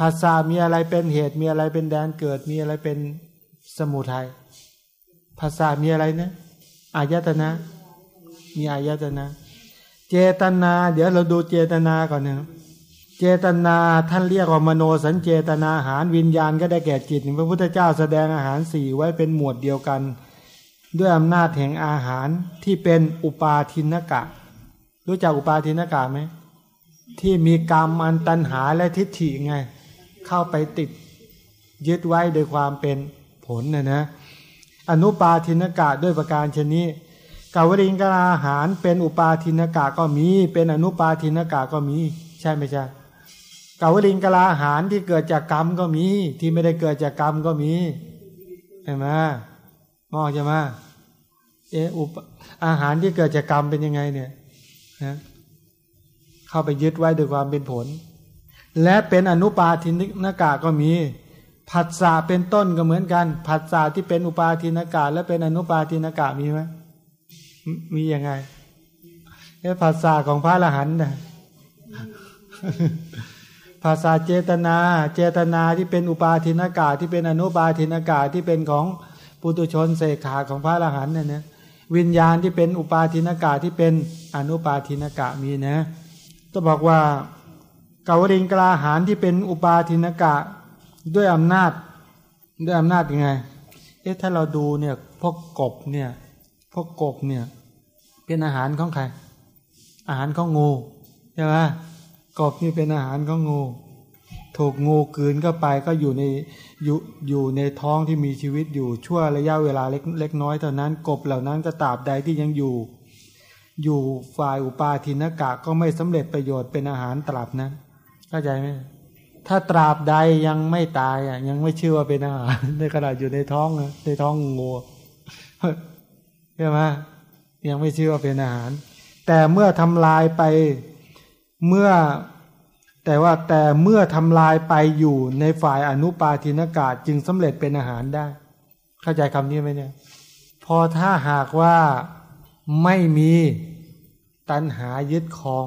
ภาษามีอะไรเป็นเหตุ มีอะไรเป็นแดนเกิด มีอะไรเป็นสมุทัยภาษามีอะไรนะอายตนะ มีอายตนะ เจตนา เดี๋ยวเราดูเจตนาก่อนนะเจตนาท่านเรียกว่ามโนสัญเจตนาอาหารวิญญาณก็ได้แก่จิต พระพุทธเจ้าแสดงอาหารสี่ไว้เป็นหมวดเดียวกัน ด้วยอำนาจแห่งอาหารที่เป็นอุปาทินกะ รู้จักอุปาทินกะไหมที่มีกรรมอันตันหาและทิฏฐิไง เข้าไปติดยึดไว้โดยความเป็นผลนะนะอนุปาทินกะด้วยประการชนี้กาวริงกาอาหารเป็นอุปาทินกะก็มี เป็นอนุปาทินกะก็มี ใช่ไหมใช่กาวลิงกลาอาหารที่เกิดจากกรรมก็มี ที่ไม่ได้เกิดจากกรรมก็มีใช่ไหมมองใช่ไหมเอออุปอาหารที่เกิดจากกรรมเป็นยังไงเนี่ยนะเข้าไปยึดไว้ด้วยความเป็นผล และเป็นอนุปาทินกะก็มีผัสสะเป็นต้นก็เหมือนกันผัสสะที่เป็นอุปาทินกะและเป็นอนุปาทินกะมีไหมมียังไงเอผัสสะของพระอรหันต์นะภาษาเจตนา เจตนาที่เป็นอุปาทินากาที่เป็นอนุปาทินากาที่เป็นของปุตุชนเสกขาของพระอรหันต์เนี่ยนะวิญญาณที่เป็นอุปาทินากาที่เป็นอนุปาทินากะมีนะก็บอกว่า กาวริงกลาหารที่เป็นอุปาทินกะด้วยอำนาจด้วยอำนาจยังไง เอ๊ะถ้าเราดูเนี่ยพวกกบเนี่ยพวกกบเนี่ยเป็นอาหารของใคร อาหารของงูใช่ไหมกบนี่เป็นอาหารของงู ถูกงูกืนเข้าไปก็อยู่ในอยู่อยู่ในท้องที่มีชีวิตอยู่ชั่วระยะเวลาเล็กเล็กน้อยเท่านั้น กบเหล่านั้นก็ตราบใดที่ยังอยู่ อยู่ฝ่ายอุปาทินกะก็ไม่สำเร็จประโยชน์เป็นอาหารตราบนั้น เข้าใจไหมถ้าตราบใดยังไม่ตายอะ ยังไม่เชื่อว่าเป็นอาหารในขณะอยู่ในท้องในท้องงูใช่ไหมยังไม่เชื่อว่าเป็นอาหาร แต่เมื่อทำลายไปเมื่อแต่ว่าแต่เมื่อทำลายไปอยู่ในฝ่ายอนุปาทินากาศจึงสำเร็จเป็นอาหารได้ เข้าใจคำนี้ไหมเนี่ย พอถ้าหากว่าไม่มีตัณหายึดครอง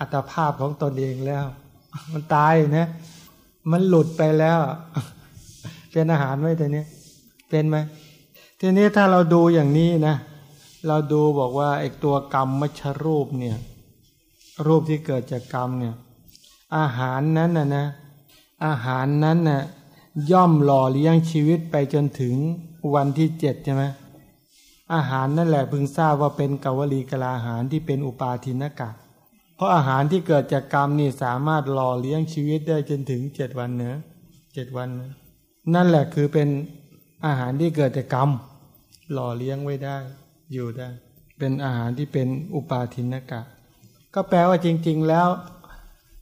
อัตภาพของตนเองแล้ว มันตายนะ มันหลุดไปแล้ว เป็นอาหารไหมแต่นี้เป็นไหมทีนี้ถ้าเราดูอย่างนี้นะ เราดูบอกว่าไอ้ตัวกรรมมชรูปเนี่ย รูปที่เกิดจากกรรมเนี่ย อาหารนั้นนะนะ อาหารนั้นนะ่ะย่อมหล่อเลี้ยงชีวิตไปจนถึงวันที่เจ็ดใช่ไหมอาหารนั่นแหละพึงทราบว่าเป็นกวลีกลาอาหารที่เป็นอุปาทินกะ เพราะอาหารที่เกิดจากกรรมนี่สามารถหล่อเลี้ยงชีวิตได้จนถึงเจ็ดวันเนื้อเจ็ดวัน นั่นแหละคือเป็นอาหารที่เกิดจากกรรม หล่อเลี้ยงไว้ได้ อยู่ได้ เป็นอาหารที่เป็นอุปาทินกะ ก็แปลว่าจริง ๆ แล้ว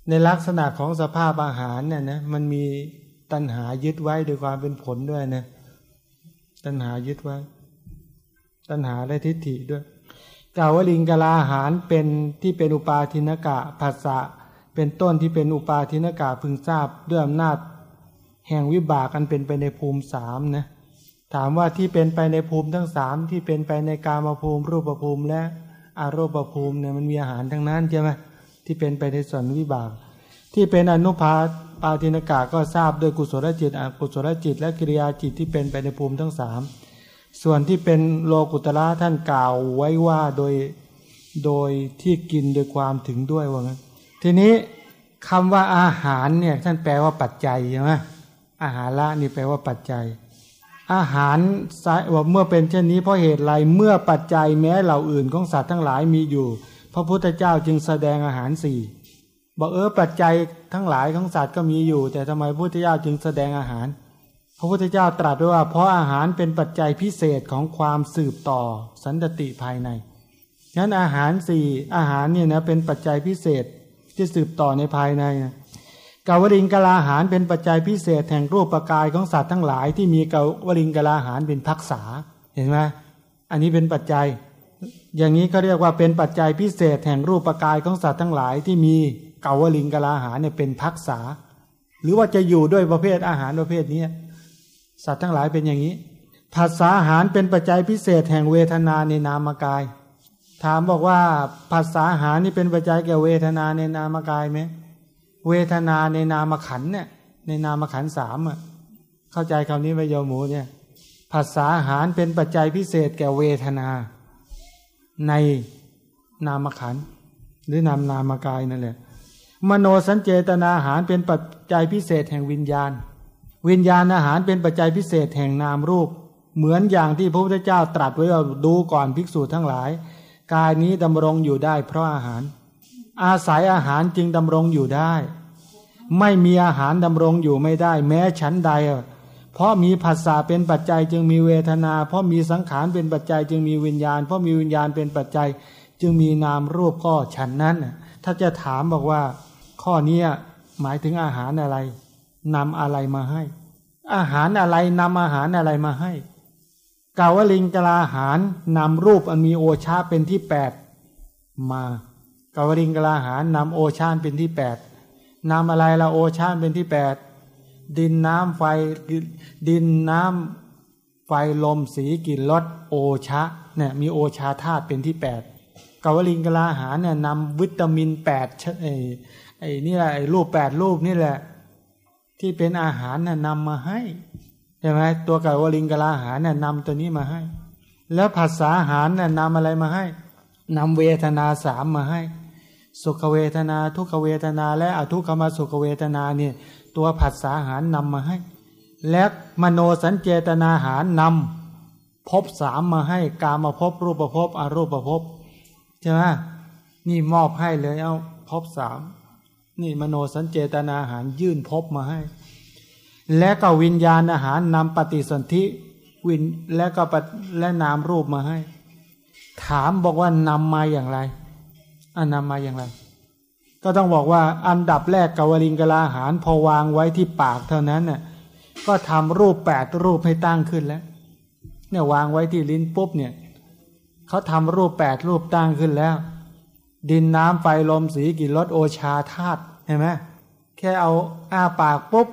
ในลักษณะของสภาพอาหารเนี่ยนะมันมีตัณหายึดไว้โดยความเป็นผลด้วยนะ ตัณหายึดไว้ ตัณหาและทิฏฐิด้วย กล่าวว่าลิงกลาอาหารเป็นที่เป็นอุปาทินกะภาษะเป็นต้นที่เป็นอุปาทินกะพึงทราบด้วยอำนาจ แห่งวิบากันเป็นไปในภูมิสามนะถามว่าที่เป็นไปในภูมิทั้งสามที่เป็นไปในกามภูมิ รูปภูมิ และอารมณ์ภูมิเนี่ยมันมีอาหารทั้งนั้นใช่ไหมที่เป็นไปในส่วนวิบาก ที่เป็นอนุภาปาทินกาก็ทราบโดยกุศลจิตอกุศลจิต และกิริยาจิตที่เป็นไปในภูมิทั้งสาม ส่วนที่เป็นโลกุตระท่านกล่าวไว้ว่าโดยโดยที่กินโดยความถึงด้วยว่างั้นทีนี้คำว่าอาหารเนี่ยท่านแปลว่าปัจจัยใช่ไหมอาหารละนี่แปลว่าปัจจัย อาหารว่าเมื่อเป็นเช่นนี้เพราะเหตุไรเมื่อปัจจัยแม้เหล่าอื่นของสัตว์ทั้งหลายมีอยู่ พระพุทธเจ้าจึงแสดงอาหารสี่บอกเออปัจจัยทั้งหลายของสัตว์ก็มีอยู่ แต่ทำไมพระพุทธเจ้าจึงแสดงอาหาร พระพุทธเจ้าตรัสไว้ว่า เพราะอาหารเป็นปัจจัยพิเศษของความสืบต่อสันติภายในฉะนั้นอาหารสี่อาหารเนี่ยนะเป็นปัจจัยพิเศษที่สืบต่อในภายในนะกาวริงกลาอาหารเป็นปัจจัยพิเศษแห่งรูปประกายของสัตว์ทั้งหลาย ที่มีกาวริงกลาอาหารเป็นพักษาเห็นไหมอันนี้เป็นปัจจัย อย่างนี้ก็เรียกว่าเป็นปัจจัยพิเศษแห่งรูปประกายของสัตว์ทั้งหลาย ที่มีกาวริงกลาอาหารเนี่ยเป็นพักษา หรือว่าจะอยู่ด้วยประเภทอาหารประเภทนี้ สัตว์ทั้งหลายเป็นอย่างนี้ภาษาอาหารเป็นปัจจัยพิเศษแห่งเวทนาในนามกาย ถามบอกว่าภาษาอาหารนี่เป็นปัจจัยแก่เวทนาในนามกายไหมเวทนาในนามขันเนี่ยในนามขันสามอะเข้าใจคำนี้ไหมโยมหมูเนี่ยภาษาอาหารเป็นปัจจัยพิเศษแก่เวทนา ในนามขันหรือนามนามกายนั่นแหละมโนสัญเจตนาอาหารเป็นปัจจัยพิเศษแห่งวิญญาณ วิญญาณอาหารเป็นปัจจัยพิเศษแห่งนามรูป เหมือนอย่างที่พระพุทธเจ้าตรัสไว้ว่าดูก่อนภิกษุทั้งหลาย กายนี้ดำรงอยู่ได้เพราะอาหาร อาศัยอาหารจึงดำรงอยู่ได้ ไม่มีอาหารดำรงอยู่ไม่ได้ แม้ฉันใด เพราะมีภาษาเป็นปัจจัยจึงมีเวทนา เพราะมีสังขารเป็นปัจจัยจึงมีวิญญาณ เพราะมีวิญญาณเป็นปัจจัย จึงมีนามรูปก็ฉันนั้น ถ้าจะถามบอกว่า ข้อนี้หมายถึงอาหารอะไร นำอะไรมาให้ อาหารอะไรนำอาหารอะไรมาให้กาวลิงกลาหารนำรูปอันมีโอชาเป็นที่แปดมากาวลิงกลาหารนำโอชาเป็นที่แปดนำอะไรละโอชาเป็นที่แปดดินน้ำไฟดินน้ำไฟลมสีกลิ่นรสโอชาเนี่ยมีโอชาธาตุเป็นที่แปดกาวลิงกลาหารเนี่ยนำวิตามินแปดไอ้นี่แหละไอ้รูปแปดรูปนี่แหละ ที่เป็นอาหารน่ะนำมาให้ใช่ไหมตัวกับวลิงกลาอาหารน่ะนำตัวนี้มาให้ แล้วภาษาอาหารน่ะนำอะไรมาให้นำเวทนาสามมาให้ สุขเวทนา ทุกขเวทนา และอทุกขมสุขเวทนาเนี่ยตัวผัสสาหารนำมาให้ และมโนสัญเจตนาหารนำพบสามมาให้กามาพบรูปภพอรูปภพใช่ไหมนี่มอบให้เลยเอาพบสาม นี่มโนสัญเจตนาอาหารยื่นพบมาให้ และก็วิญญาณอาหารนำปฏิสนธิวินและก็และนามรูปมาให้ ถามบอกว่านำมาอย่างไรอันนำมาอย่างไร ก็ต้องบอกว่าอันดับแรกกวลิงกลาหารพอวางไว้ที่ปากเท่านั้นน่ะก็ทำรูปแปดรูปให้ตั้งขึ้นแล้วเนี่ยวางไว้ที่ลิ้นปุ๊บเนี่ยเขาทำรูปแปดรูปตั้งขึ้นแล้ว ดินน้ำไฟลมสีกลิ่นรสโอชาธาตุเห็นไหมแค่เอาอ้าปากปุ๊บ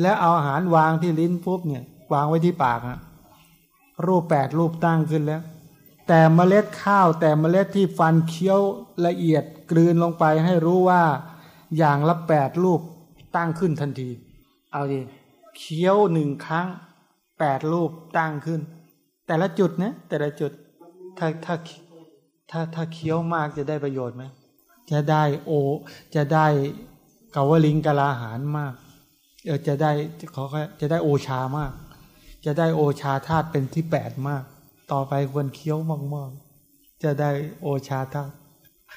แล้วเอาอาหารวางที่ลิ้นปุ๊บเนี่ยวางไว้ที่ปากอะรูปแปดรูปตั้งขึ้นแล้ว แต่เมล็ดข้าวแต่เมล็ดที่ฟันเคี้ยวละเอียดกลืนลงไปให้รู้ว่าอย่างละแปดรูปตั้งขึ้นทันที เอาดิเคี้ยวหนึ่งครั้งแปดรูปตั้งขึ้น แต่ละจุดนะแต่ละจุดถ้าถ้า ถ้าถ้าเคี้ยวมากจะได้ประโยชน์ไหม จะได้โอ จะได้กาวลิงกลาหารมาก เออจะได้ขอจะได้โอชามาก จะได้โอชาธาตุเป็นที่แปดมาก ต่อไปควรเคี้ยวมากๆ จะได้โอชาธาตุ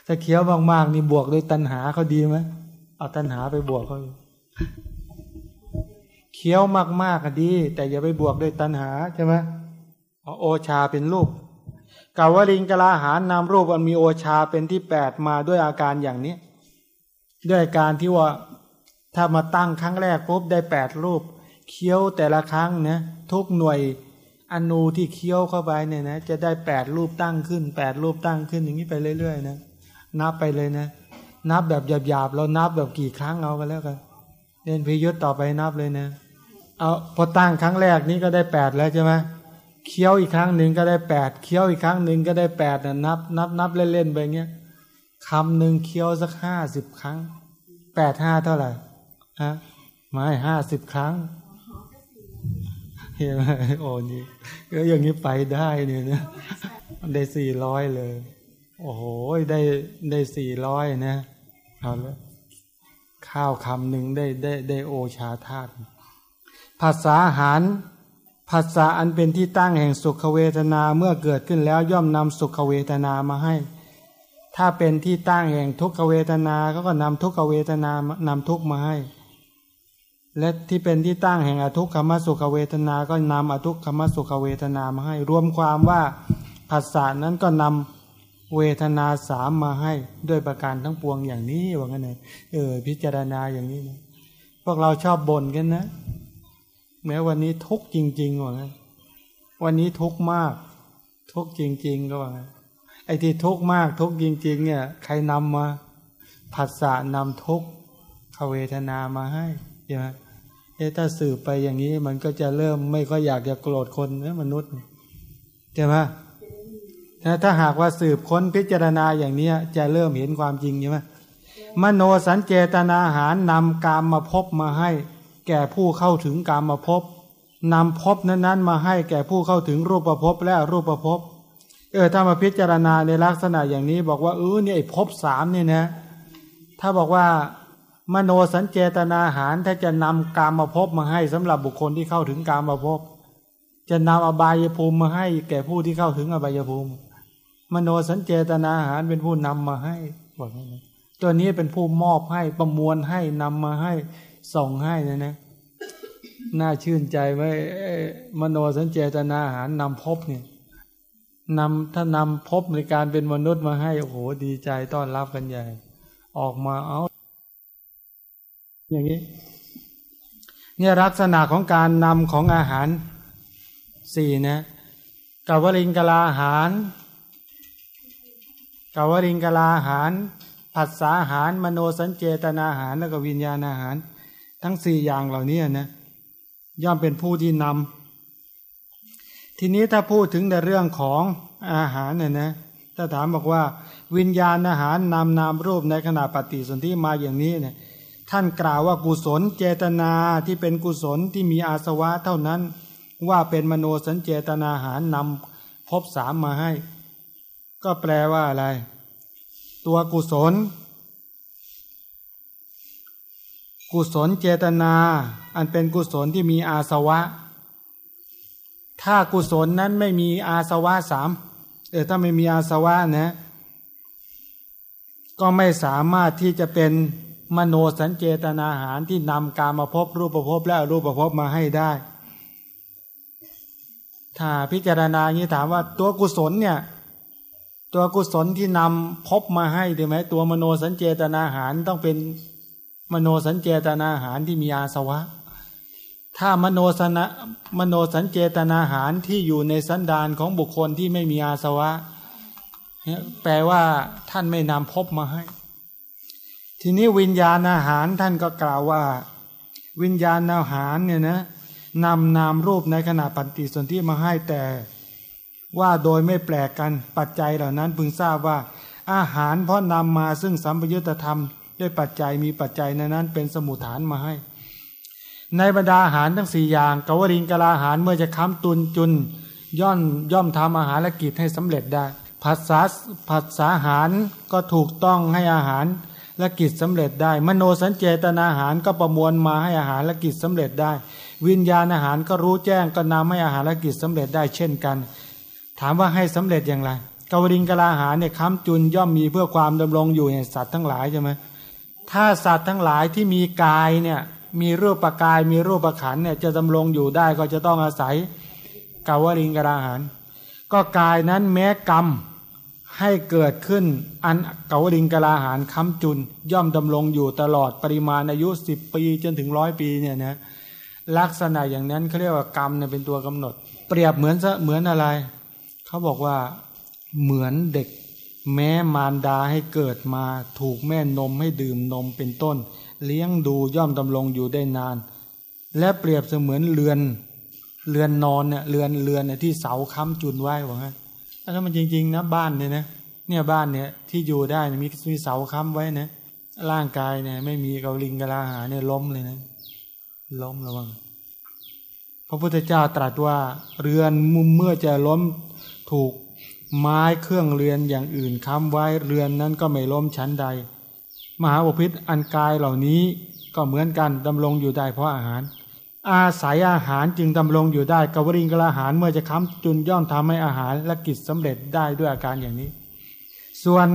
ถ้าเคี้ยวมากๆนี่บวกด้วยตัณหาเขาดีไหมเอาตัณหาไปบวกเขาเคี้ยวมากๆก็ดี แต่อย่าไปบวกด้วยตัณหาใช่ไหมเพราโอชาเป็นรูป กาวลิงกลาหารนามรูปมันมีโอชาเป็นที่แปดมาด้วยอาการอย่างนี้ ด้วยการที่ว่าถ้ามาตั้งครั้งแรกปุ๊บได้แปดรูปเคี้ยวแต่ละครั้งนะทุกหน่วยอนูที่เคี้ยวเข้าไปเนี่ยนะจะได้แปดรูปตั้งขึ้นแปดรูปตั้งขึ้นอย่างนี้ไปเรื่อยๆนะนับไปเลยนะ นับแบบหยาบๆเรานับแบบกี่ครั้งเอาไปแล้วกันเรียนพิยุทธ์ต่อไปนับเลยนะเอาพอตั้งครั้งแรกนี้ก็ได้แปดแล้วใช่ไหม เคี้ยวอีกครั้งหนึ่งก็ได้แปดเคี้ยวอีกครั้งหนึ่งก็ได้แปดนะนับ นับนับเล่นๆไปเงี้ยคำหนึ่งเคี้ยวสักห้าสิบครั้งแปดห้าเท่าไหร่ฮะไม่ห้าสิบครั้งเห็นไหมโอ้นี่ก็อย่างนี้ไปได้เนี่ยนะได้สี่ร้อยเลย โอ้โหได้ได้สี่ร้อยนะเอาแล้วข้าวคำหนึ่งได้ได้ได้โอชาธาตุภาษาอาหาร ภาษาอันเป็นที่ตั้งแห่งสุขเวทนาเมื่อเกิดขึ้นแล้วย่อมนำสุขเวทนามาให้ ถ้าเป็นที่ตั้งแห่งทุกขเวทนาก็ก็นำทุกขเวทนานำทุกมาให้ และที่เป็นที่ตั้งแห่งอทุกขมสุขเวทนาก็นำอทุกขมสุขเวทนามาให้ รวมความว่าภาษานั้นก็นำเวทนาสามมาให้ด้วยประการทั้งปวงอย่างนี้ว่างั้นเลยเออพิจารณาอย่างนี้นะพวกเราชอบบ่นกันนะ แม้วันนี้ทุกจริงๆว่าไงวันนี้ทุกมาก ทุกจริง ๆ ก็ว่าไงไอ้ที่ทุกมากทุกจริง ๆ เนี่ย ใครนำมาผัสสะนำทุกขเวทนามาให้ใช่ไหมเอถ้าสืบไปอย่างนี้มันก็จะเริ่มไม่ค่อยอยากจะโกรธคนนะมนุษย์ใช่ไหมถ้าถ้าหากว่าสืบค้นพิจารณาอย่างนี้จะเริ่มเห็นความจริงใช่ไหมมโนสัญเจตนาหารนำกามมาพบมาให้ แก่ผู้เข้าถึงกามมาพบนำพบนั้นๆ มาให้แก่ผู้เข้าถึงรูปภพและรูปภพเออถ้ามาพิจารณาในลักษณะอย่างนี้บอกว่าเออเนี่ยไอ้ภพสามเนี่ยนะถ้าบอกว่ามโนสัญเจตนาหารถ้าจะนำกามมาพบมาให้สำหรับบุคคลที่เข้าถึงกามมาพบจะนำอบายภูมิมาให้ แก่ผู้ที่เข้าถึงอบายภูมิ มโนสัญเจตนาหารเป็นผู้นำมาให้บอกนี้ตัวนี้เป็นผู้มอบให้ประมวลให้นำมาให้ ส่งให้นะนะน่าชื่นใจไว้มโนสัญเจตนาหารนำพบเนี่ยนำถ้านำพบในการเป็นมนุษย์มาให้โอ้โหดีใจต้อนรับกันใหญ่ ออกมาเอา อย่างนี้ เนี่ยลักษณะของการนำของอาหารสี่นะกาวริงกลาหารกาวริงกลาหารผัสสาหาร มโนสัญเจตนาหาร แล้วก็วิญญาณอาหาร ทั้งสี่อย่างเหล่านี้นะย่อมเป็นผู้ที่นำทีนี้ถ้าพูดถึงในเรื่องของอาหารเนี่ยนะถ้าถามบอกว่า วิญญาณอาหารนำนามรูปในขณะปฏิสนธิมาอย่างนี้เนี่ยท่านกล่าวว่ากุศลเจตนาที่เป็นกุศลที่มีอาสวะเท่านั้นว่าเป็นมโนสัญเจตนาหารนำพบสามมาให้ ก็แปลว่าอะไร ตัวกุศล กุศลเจตนา อันเป็นกุศลที่มีอาสวะ ถ้ากุศลนั้นไม่มีอาสวะสามเออถ้าไม่มีอาสวะนะก็ไม่สามารถที่จะเป็นมโนสัญเจตนาหารที่นำการมาพบรูปภพบและรูปภพบมาให้ได้ ถ้าพิจารณาอย่างนี้ถามว่าตัวกุศลเนี่ยตัวกุศลที่นำพบมาให้ได้ไหมตัวมโนสัญเจตนาหารต้องเป็น มโนสัญเจตนาหารที่มีอาสวะ ถ้ามโนสนะมโนสัญเจตนาหารที่อยู่ในสันดานของบุคคลที่ไม่มีอาสวะ แปลว่าท่านไม่นำพบมาให้ ทีนี้วิญญาณอาหารท่านก็กล่าวว่า วิญญาณอาหารเนี่ยนะนำนามรูปในขณะปฏิสนธิมาให้แต่ว่าโดยไม่แปลกกันปัจจัยเหล่านั้นพึงทราบว่า อาหารเพราะนำมาซึ่งสัมปยุตธรรม ด้วยปัจจัยมีปัจจัยในนั้นเป็นสมุทฐานมาให้ ในบรรดาอาหารทั้งสี่อย่างกวริงกลาอาหารเมื่อจะค้ำตุนจุนย่อนย่อมทำอาหารและกิจให้สำเร็จได้ผัสสะผัสสาหารก็ถูกต้องให้อาหารและกิจสำเร็จได้ มโนสัญเจตนาอาหารก็ประมวลมาให้อาหารและกิจสำเร็จได้ วิญญาณอาหารก็รู้แจ้งก็นำให้อาหารและกิจสำเร็จได้เช่นกัน ถามว่าให้สำเร็จอย่างไรกวริงกลาอาหารเนี่ยค้ำจุนย่อมมีเพื่อความดำรงอยู่แห่งสัตว์ทั้งหลายใช่ไหม ถ้าสัตว์ทั้งหลายที่มีกายเนี่ยมีรูปปกายมีรูปประขันเนี่ยจะดำรงอยู่ได้ก็จะต้องอาศัยกาวริงกลาอาหารก็กายนั้นแม้กรรมให้เกิดขึ้นอันกาลิงกลาหารค้ำจุน ย่อมดำรงอยู่ตลอดปริมาณอายุสิบปีจนถึงร้อยปีเนี่ยนะลักษณะอย่างนั้นเขาเรียกว่ากรรมเนี่ยเป็นตัวกำหนด เปรียบเหมือนเหมือนอะไรเขาบอกว่าเหมือนเด็ก แม้มารดาให้เกิดมาถูกแม่นมให้ดื่มนมเป็นต้น เลี้ยงดูย่อมดำรงอยู่ได้นาน และเปรียบเสมือนเรือนเรือนนอนเนี่ยเรือนเรือนเนี่ยที่เสาค้ำจุนไว้ว่างั้นถ้ามันจริงๆนะบ้านเนี่ยนะเนี่ยบ้านเนี่ยที่อยู่ได้มีมีเสาค้ำไว้นะร่างกายเนี่ยไม่มีเกาลิงกะลาหาเนี่ยล้มเลยนะล้มระวังพระพุทธเจ้าตรัสว่าเรือนมุมเมื่อจะล้มถูก ไม้เครื่องเรือนอย่างอื่นค้ำไว้เรือนนั้นก็ไม่ล้มชั้นใด มหาอุพิษอันกายเหล่านี้ก็เหมือนกันดำรงอยู่ได้เพราะอาหาร อาศัยอาหารจึงดำรงอยู่ได้กวริงกลาหารเมื่อจะค้ำจุนย่อมทำให้อาหารและกิจสำเร็จได้ด้วยอาการอย่างนี้ ส่วน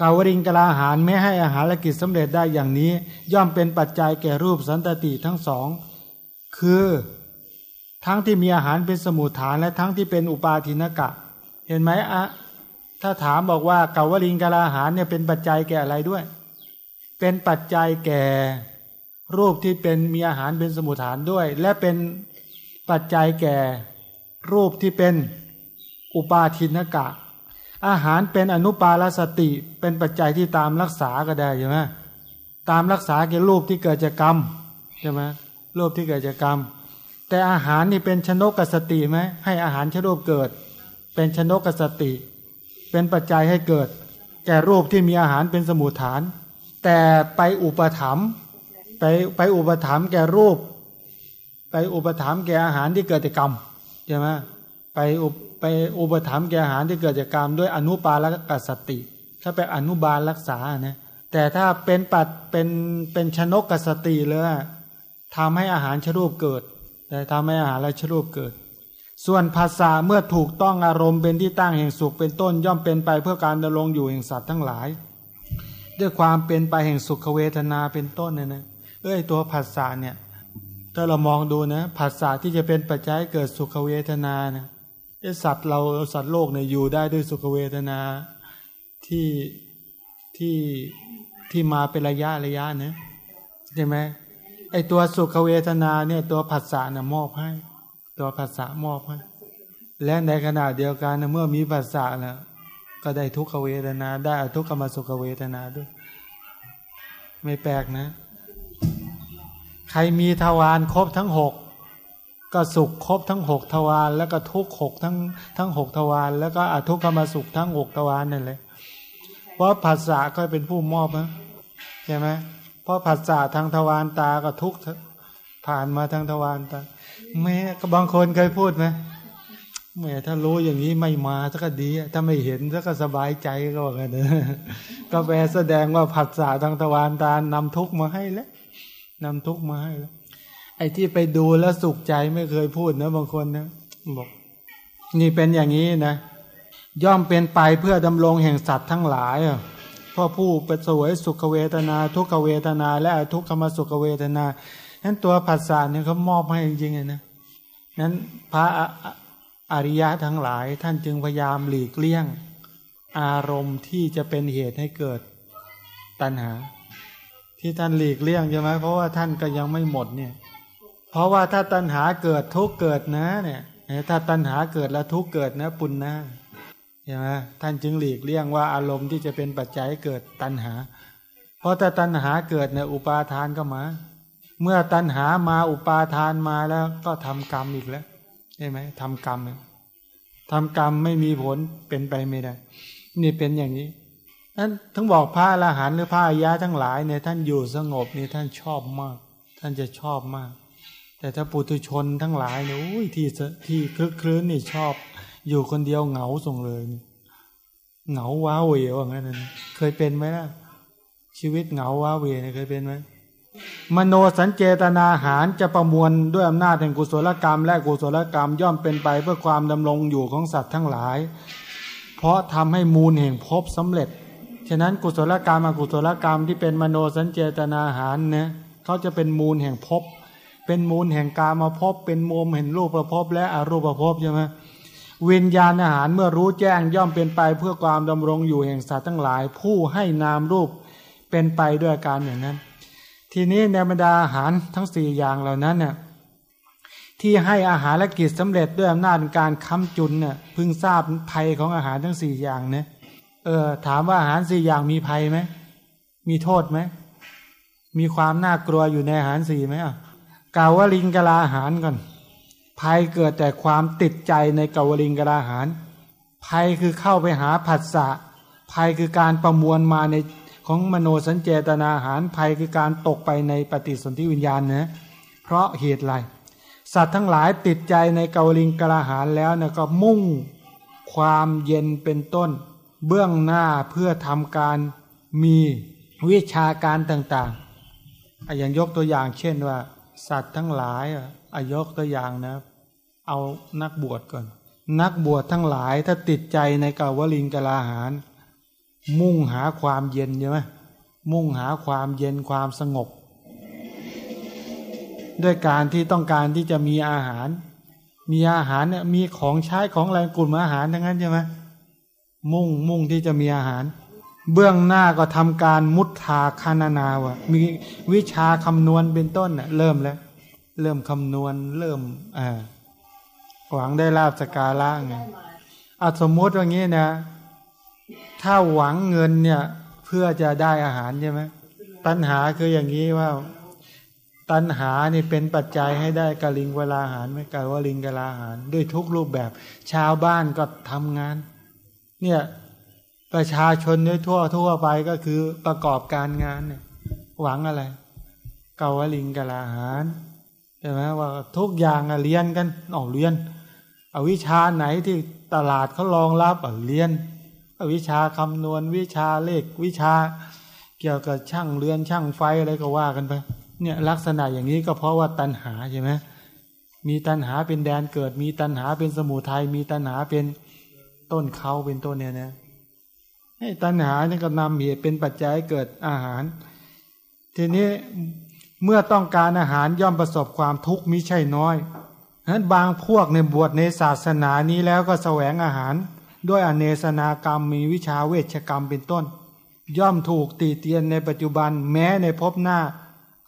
กาวริงกลาหารไม่ให้อาหารและกิจสำเร็จได้อย่างนี้ ย่อมเป็นปัจจัยแก่รูปสันตติทั้งสองคือทั้งที่มีอาหารเป็นสมุทฐานและทั้งที่เป็นอุปาทินกะ เห็นไหมอะถ้าถามบอกว่ากาวริงกลาหารเนี่ยเป็นปัจจัยแก่อะไรด้วย เป็นปัจจัยแก่รูปที่เป็นมีอาหารเป็นสมุทฐานด้วย และเป็นปัจจัยแก่รูปที่เป็นอุปาทินกะ อาหารเป็นอนุปาลสติ เป็นปัจจัยที่ตามรักษาก็ได้ใช่ไหมตามรักษาเกี่ยวรูปที่เกิดจากกรรมใช่ไหมรูปที่เกิดจากกรรม แต่อาหารนี่เป็นชนกกสติไหมให้อาหารชรูปเกิด เป็นชนกสติ เป็นปัจจัยให้เกิด แก่รูปที่มีอาหารเป็นสมุทฐาน แต่ไปอุปถัมภ์ไปไปอุปถัมภ์แก่รูป ไปอุปถัมภ์แก่อาหารที่เกิดจากกรรมใช่ไหมไปอุปไปอุปถัมภ์แก่อาหารที่เกิดจากกรรมด้วยอนุปาลกัสติ ถ้าเป็นอนุบาลรักษานะแต่ถ้าเป็นปัดเป็นเป็นชนกกัสติเลยทำให้อาหารชรูปเกิดแต่ทำให้อาหารและชรูปเกิด ส่วนภาษาเมื่อถูกต้องอารมณ์เป็นที่ตั้งแห่งสุขเป็นต้นย่อมเป็นไปเพื่อการดำรงอยู่แห่งสัตว์ทั้งหลาย ด้วยความเป็นไปแห่งสุขเวทนาเป็นต้นเนี่ยนะเอ้ยตัวภาษาเนี่ยถ้าเรามองดูนะภาษาที่จะเป็นปัจจัยเกิดสุขเวทนานะสัตว์เราสัตว์โลกเนี่ยอยู่ได้ด้วยสุขเวทนาที่ที่ที่มาเป็นระยะระยะนะใช่ไหมไอตัวสุขเวทนาเนี่ยตัวผัสสะนะมอบให้ ตัวผัสสะมอบให้และในขณะเดียวกันเมื่อมีผัสสะแล้วก็ได้ทุกขเวทนา ได้ทุกขมสุขเวทนาด้วย ไม่แปลกนะ ใครมีทวารครบทั้งหกก็สุขครบทั้งหกทวารแล้วก็ทุกหกทั้งทั้งหกทวารแล้วก็อทุกขมสุขทั้งหกทวารนั่นเลยเพราะภาษาก็เป็นผู้มอบนะใช่ไหมเพราะภาษาทางทวารตาก็ทุกผ่านมาทางทวารตา แม่ก็บางคนเคยพูดไหมแม่ถ้ารู้อย่างนี้ไม่มาสักดีถ้าไม่เห็นสักสบายใจก็ว่ากันนะก็แปลแสดงว่าผัสสะทางทวารตานำทุกมาให้แล้วนำทุกมาให้แล้ว ไอ้ที่ไปดูแล้วสุขใจไม่เคยพูดนะบางคนนะบอกนี่เป็นอย่างนี้นะย่อมเป็นไปเพื่อดำรงแห่งสัตว์ทั้งหลายพราะผู้ประสวยสุขเวทนา ทุกขเวทนา และทุกขมสุขเวทนานั้นตัวผัสสะเนี่ยเขามอบให้จริงๆนะ นั้นพระอริยะทั้งหลายท่านจึงพยายามหลีกเลี่ยง อารมณ์ที่จะเป็นเหตุให้เกิดตัณหา ที่ท่านหลีกเลี่ยงใช่ไหมเพราะว่าท่านก็ยังไม่หมดเนี่ยเพราะว่าถ้าตัณหาเกิดทุกเกิดนะเนี่ยถ้าตัณหาเกิดแล้วทุกเกิดนะปุณนะใช่ไหมท่านจึงหลีกเลี่ยงว่าอารมณ์ที่จะเป็นปัจจัยเกิดตัณหา เพราะถ้าตัณหาเกิดเนี่ยอุปาทานก็มา เมื่อตัณหามาอุปาทานมาแล้วก็ทำกรรมอีกแล้วใช่ไหมทำกรรมทำกรรมไม่มีผลเป็นไปไม่ได้ นี่เป็นอย่างนี้นั้นทั้งบอกพระอรหันต์หรือพระอายะทั้งหลายเนี่ยท่านอยู่สงบเนี่ยท่านชอบมาก ท่านจะชอบมาก แต่ถ้าปุถุชนทั้งหลายเนี่ยอ้ยที่ที่คลึกคลื้นนี่ชอบ อยู่คนเดียวเหงาส่งเลยเหงาว้าเวว่างนั้นเคยเป็นไหมล่ะชีวิตเหงาว้าเวเนี่ยเคยเป็นไหม มโนสัญเจตนาหารจะประมวลด้วยอำนาจแห่งกุศลกรรม และกุศลกรรมย่อมเป็นไปเพื่อความดำรงอยู่ของสัตว์ทั้งหลาย เพราะทำให้มูลแห่งภพสำเร็จ ฉะนั้นกุศลกรรมอกุศลกรรมที่เป็นมโนสัญเจตนาหารเนี่ยเขาจะเป็นมูลแห่งภพเป็นมูลแห่งกามาภพเป็นมูลแห่งรูปประภพและอรูปภพใช่ไหมวิญญาณอาหารเมื่อรู้แจ้งย่อมเป็นไปเพื่อความดำรงอยู่แห่งสัตว์ทั้งหลาย ผู้ให้นามรูปเป็นไปด้วยการอย่างนั้น ทีนี้ในบรรดาอาหารทั้งสี่อย่างเหล่านั้นเนี่ยที่ให้อาหารและกิจสำเร็จด้วยอำนาจการค้ำจุนเนี่ยพึงทราบภัยของอาหารทั้งสี่อย่างเนี่ยเออถามว่าอาหารสี่อย่างมีภัยไหมมีโทษไหมมีความน่ากลัวอยู่ในอาหารสี่ไหมอะกาวลิงกลาอาหารก่อน ภัยเกิดแต่ความติดใจในกาวลิงกราหาร ภัยคือเข้าไปหาผัสสะภัยคือการประมวลมาใน ของมโนสัญเจตนาหารภัยคือการตกไปในปฏิสนธิวิญญาณนะเพราะเหตุไรสัตว์ทั้งหลายติดใจในเกวลิงกราหารแล้วนี่ยก็มุ่งความเย็นเป็นต้น เบื้องหน้าเพื่อทำการมีวิชาการต่างๆอย่างยกตัวอย่างเช่นว่า สัตว์ทั้งหลายอายกตัวอย่างนะเอานักบวชก่อน นักบวชทั้งหลายถ้าติดใจในเกาวลิงกลาหาร มุ่งหาความเย็นใช่ไหมมุ่งหาความเย็นความสงบ ด้วยการที่ต้องการที่จะมีอาหาร มีอาหารเนี่ยมีของใช้ของอะไรกลุ่มอาหารทั้งนั้นใช่ไหมมุ่งมุ่งที่จะมีอาหาร เบื้องหน้าก็ทำการมุดทาคานานาวะมีวิชาคำนวณเป็นต้นเน่ยเริ่มแล้ว เริ่มคำนวณเริ่มอ่าหวังได้ลาบสกาละไงอสมมติว่างี้นะ ถ้าหวังเงินเนี่ยเพื่อจะได้อาหารใช่ไหมตัณหาคืออย่างนี้ว่า ตัณหานี่เป็นปัจจัยให้ได้กะลิงเวลาอาหารไม่กะว่าลิงกะลาอาหาร ด้วยทุกรูปแบบ ชาวบ้านก็ทำงาน เนี่ยประชาชนด้วยทั่วทั่วไปก็คือประกอบการงานเนี่ย หวังอะไรกาวลิงกะลาอาหารใช่ไหมว่าทุกอย่างเรียนกันออกเรียน อวิชาไหนที่ตลาดเขารองรับเรียน วิชาคำนวณวิชาเลขวิชา เกี่ยวกับช่างเรือนช่างไฟอะไรก็ว่ากันไปเนี่ยลักษณะอย่างนี้ก็เพราะว่าตัณหาใช่ไหมมีตัณหาเป็นแดนเกิด มีตัณหาเป็นสมุทัยมีตัณหาเป็นต้นเขาเป็นต้นเนี่ยนะให้ตัณหาเนี่ยก็นำเหตุเป็นปัจจัยเกิดอาหาร ทีนี้เมื่อต้องการอาหารย่อมประสบความทุกข์มิใช่น้อยฉะนั้นบางพวกในบวชในศาสนานี้แล้วก็แสวงอาหาร ด้วยอเนสนากรรมมีวิชาเวชกรรมเป็นต้น ย่อมถูกตีเตียนในปัจจุบันแม้ในภพหน้า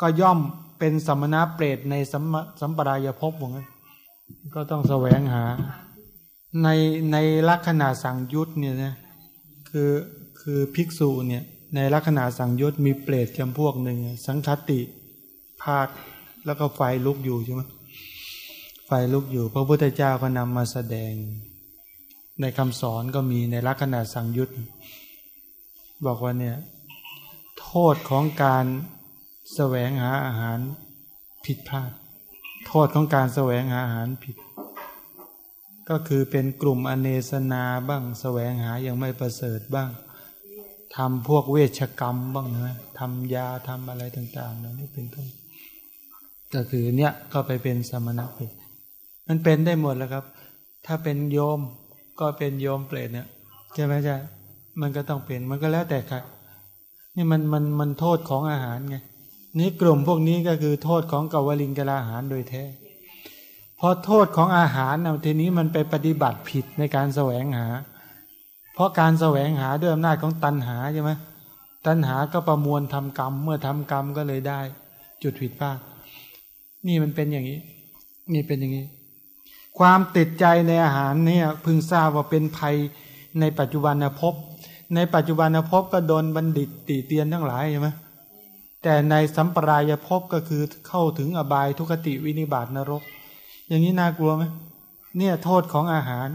ก็ย่อมเป็นสมณะเปรตในสัมสัมปรายภพวงก็ต้องแสวงหา ในในลักษณะสังยุตเนี่ยนะคือคือภิกษุเนี่ยในลักษณะสังยุตมีเปรตจำพวกหนึ่งสังคติภาคแล้วก็ไฟลุกอยู่ใช่ไหมไฟลุกอยู่ พระพุทธเจ้าก็นำมาแสดง ในคำสอนก็มีในลักษณะสังยุตบอกว่าเนี่ย โทษของการแสวงหาอาหารผิดพลาด โทษของการแสวงหาอาหารผิด ก็คือเป็นกลุ่มอเนสนาบ้างแสวงหายังไม่ประเสริฐบ้างทำพวกเวชกรรมบ้างนะทำยาทำอะไรต่างๆนะนี่เป็นต้นก็คือเนี่ยก็ไปเป็นสมณะเพศมันเป็นได้หมดแล้วครับ ถ้าเป็นโยม ก็เป็นโยมเปรตเนี่ยใช่ไหมจ๊ะมันก็ต้องเป็นมันก็แล้วแต่ใครนี่มันมันมันโทษของอาหารไงนี่กลุ่มพวกนี้ก็คือโทษของกวลิงกลาอาหารโดยแท้พอโทษของอาหารเอาทีนี้มันไปปฏิบัติผิดในการแสวงหา เพราะการแสวงหาด้วยอำนาจของตัณหาใช่ไหมตัณหาก็ประมวลทำกรรม เมื่อทำกรรมก็เลยได้ จุดผิดพลาดนี่มันเป็นอย่างนี้ นี่เป็นอย่างนี้ ความติดใจในอาหารเนี่ยพึงทราบว่าเป็นภัยในปัจจุบันภพในปัจจุบันภพก็โดนบัณฑิตตีเตียนทั้งหลายใช่ไหมแต่ในสัมปรายภพก็คือเข้าถึงอบายทุกติวินิบาตนรก อย่างนี้น่ากลัวไหมเนี่ยโทษของอาหาร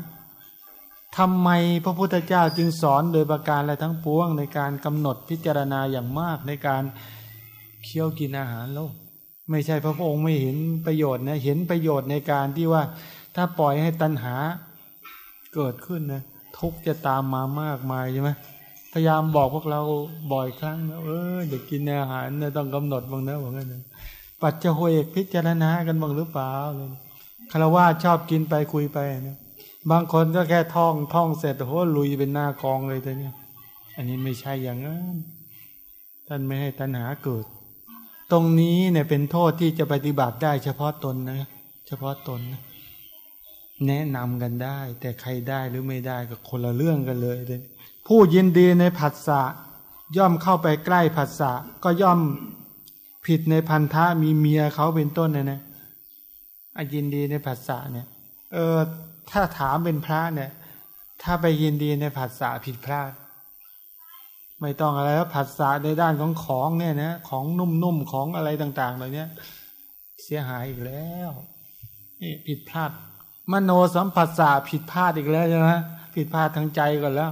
ทำไมพระพุทธเจ้าจึงสอนโดยประการอะทั้งปวงในการกำหนดพิจารณาอย่างมากในการเคี้ยวกินอาหารโลก ไม่ใช่พระองค์ไม่เห็นประโยชน์นะเห็นประโยชน์ในการที่ว่า ถ้าปล่อยให้ตัณหาเกิดขึ้นนะทุกจะตามมามากมายใช่ไหมพยายามบอกพวกเราบ่อยครั้งนะเออเด็กกินอาหารเนี่ยต้องกำหนดบ้างนะบอกงั้นนะปัจจโหเอกพิจารณากันบ้างหรือเปล่าเลยคารวะชอบกินไปคุยไปนะบางคนก็แค่ท่องท่องเสร็จโหลุยเป็นหน้ากองเลยแต่เนี่ย อันนี้ไม่ใช่อย่างนั้นท่านไม่ให้ตัณหาเกิด ตรงนี้เนี่ยเป็นโทษที่จะปฏิบัติได้เฉพาะตนนะ เฉพาะตนนะ แนะนำกันได้ แต่ใครได้หรือไม่ได้ก็คนละเรื่องกันเลยเลยผู้ยินดีในผัสสะย่อมเข้าไปใกล้ผัสสะก็ย่อมผิดในพันธะมีเมียเขาเป็นต้นเนะนะอยินดีในผัสสะเนี่ย เออถ้าถามเป็นพระเนี่ย ถ้าไปยินดีในผัสสะผิดพลาด ไม่ต้องอะไรแล้วผัสสะในด้านของของเนี่ยนะของนุ่มๆของอะไรต่างๆเหล่านี้เสียหายอีกแล้วนี่ผิดพลาด มโนสัมผัสสะผิดพลาดอีกแล้วใช่ไหมผิดพลาดทางใจก่อนแล้ว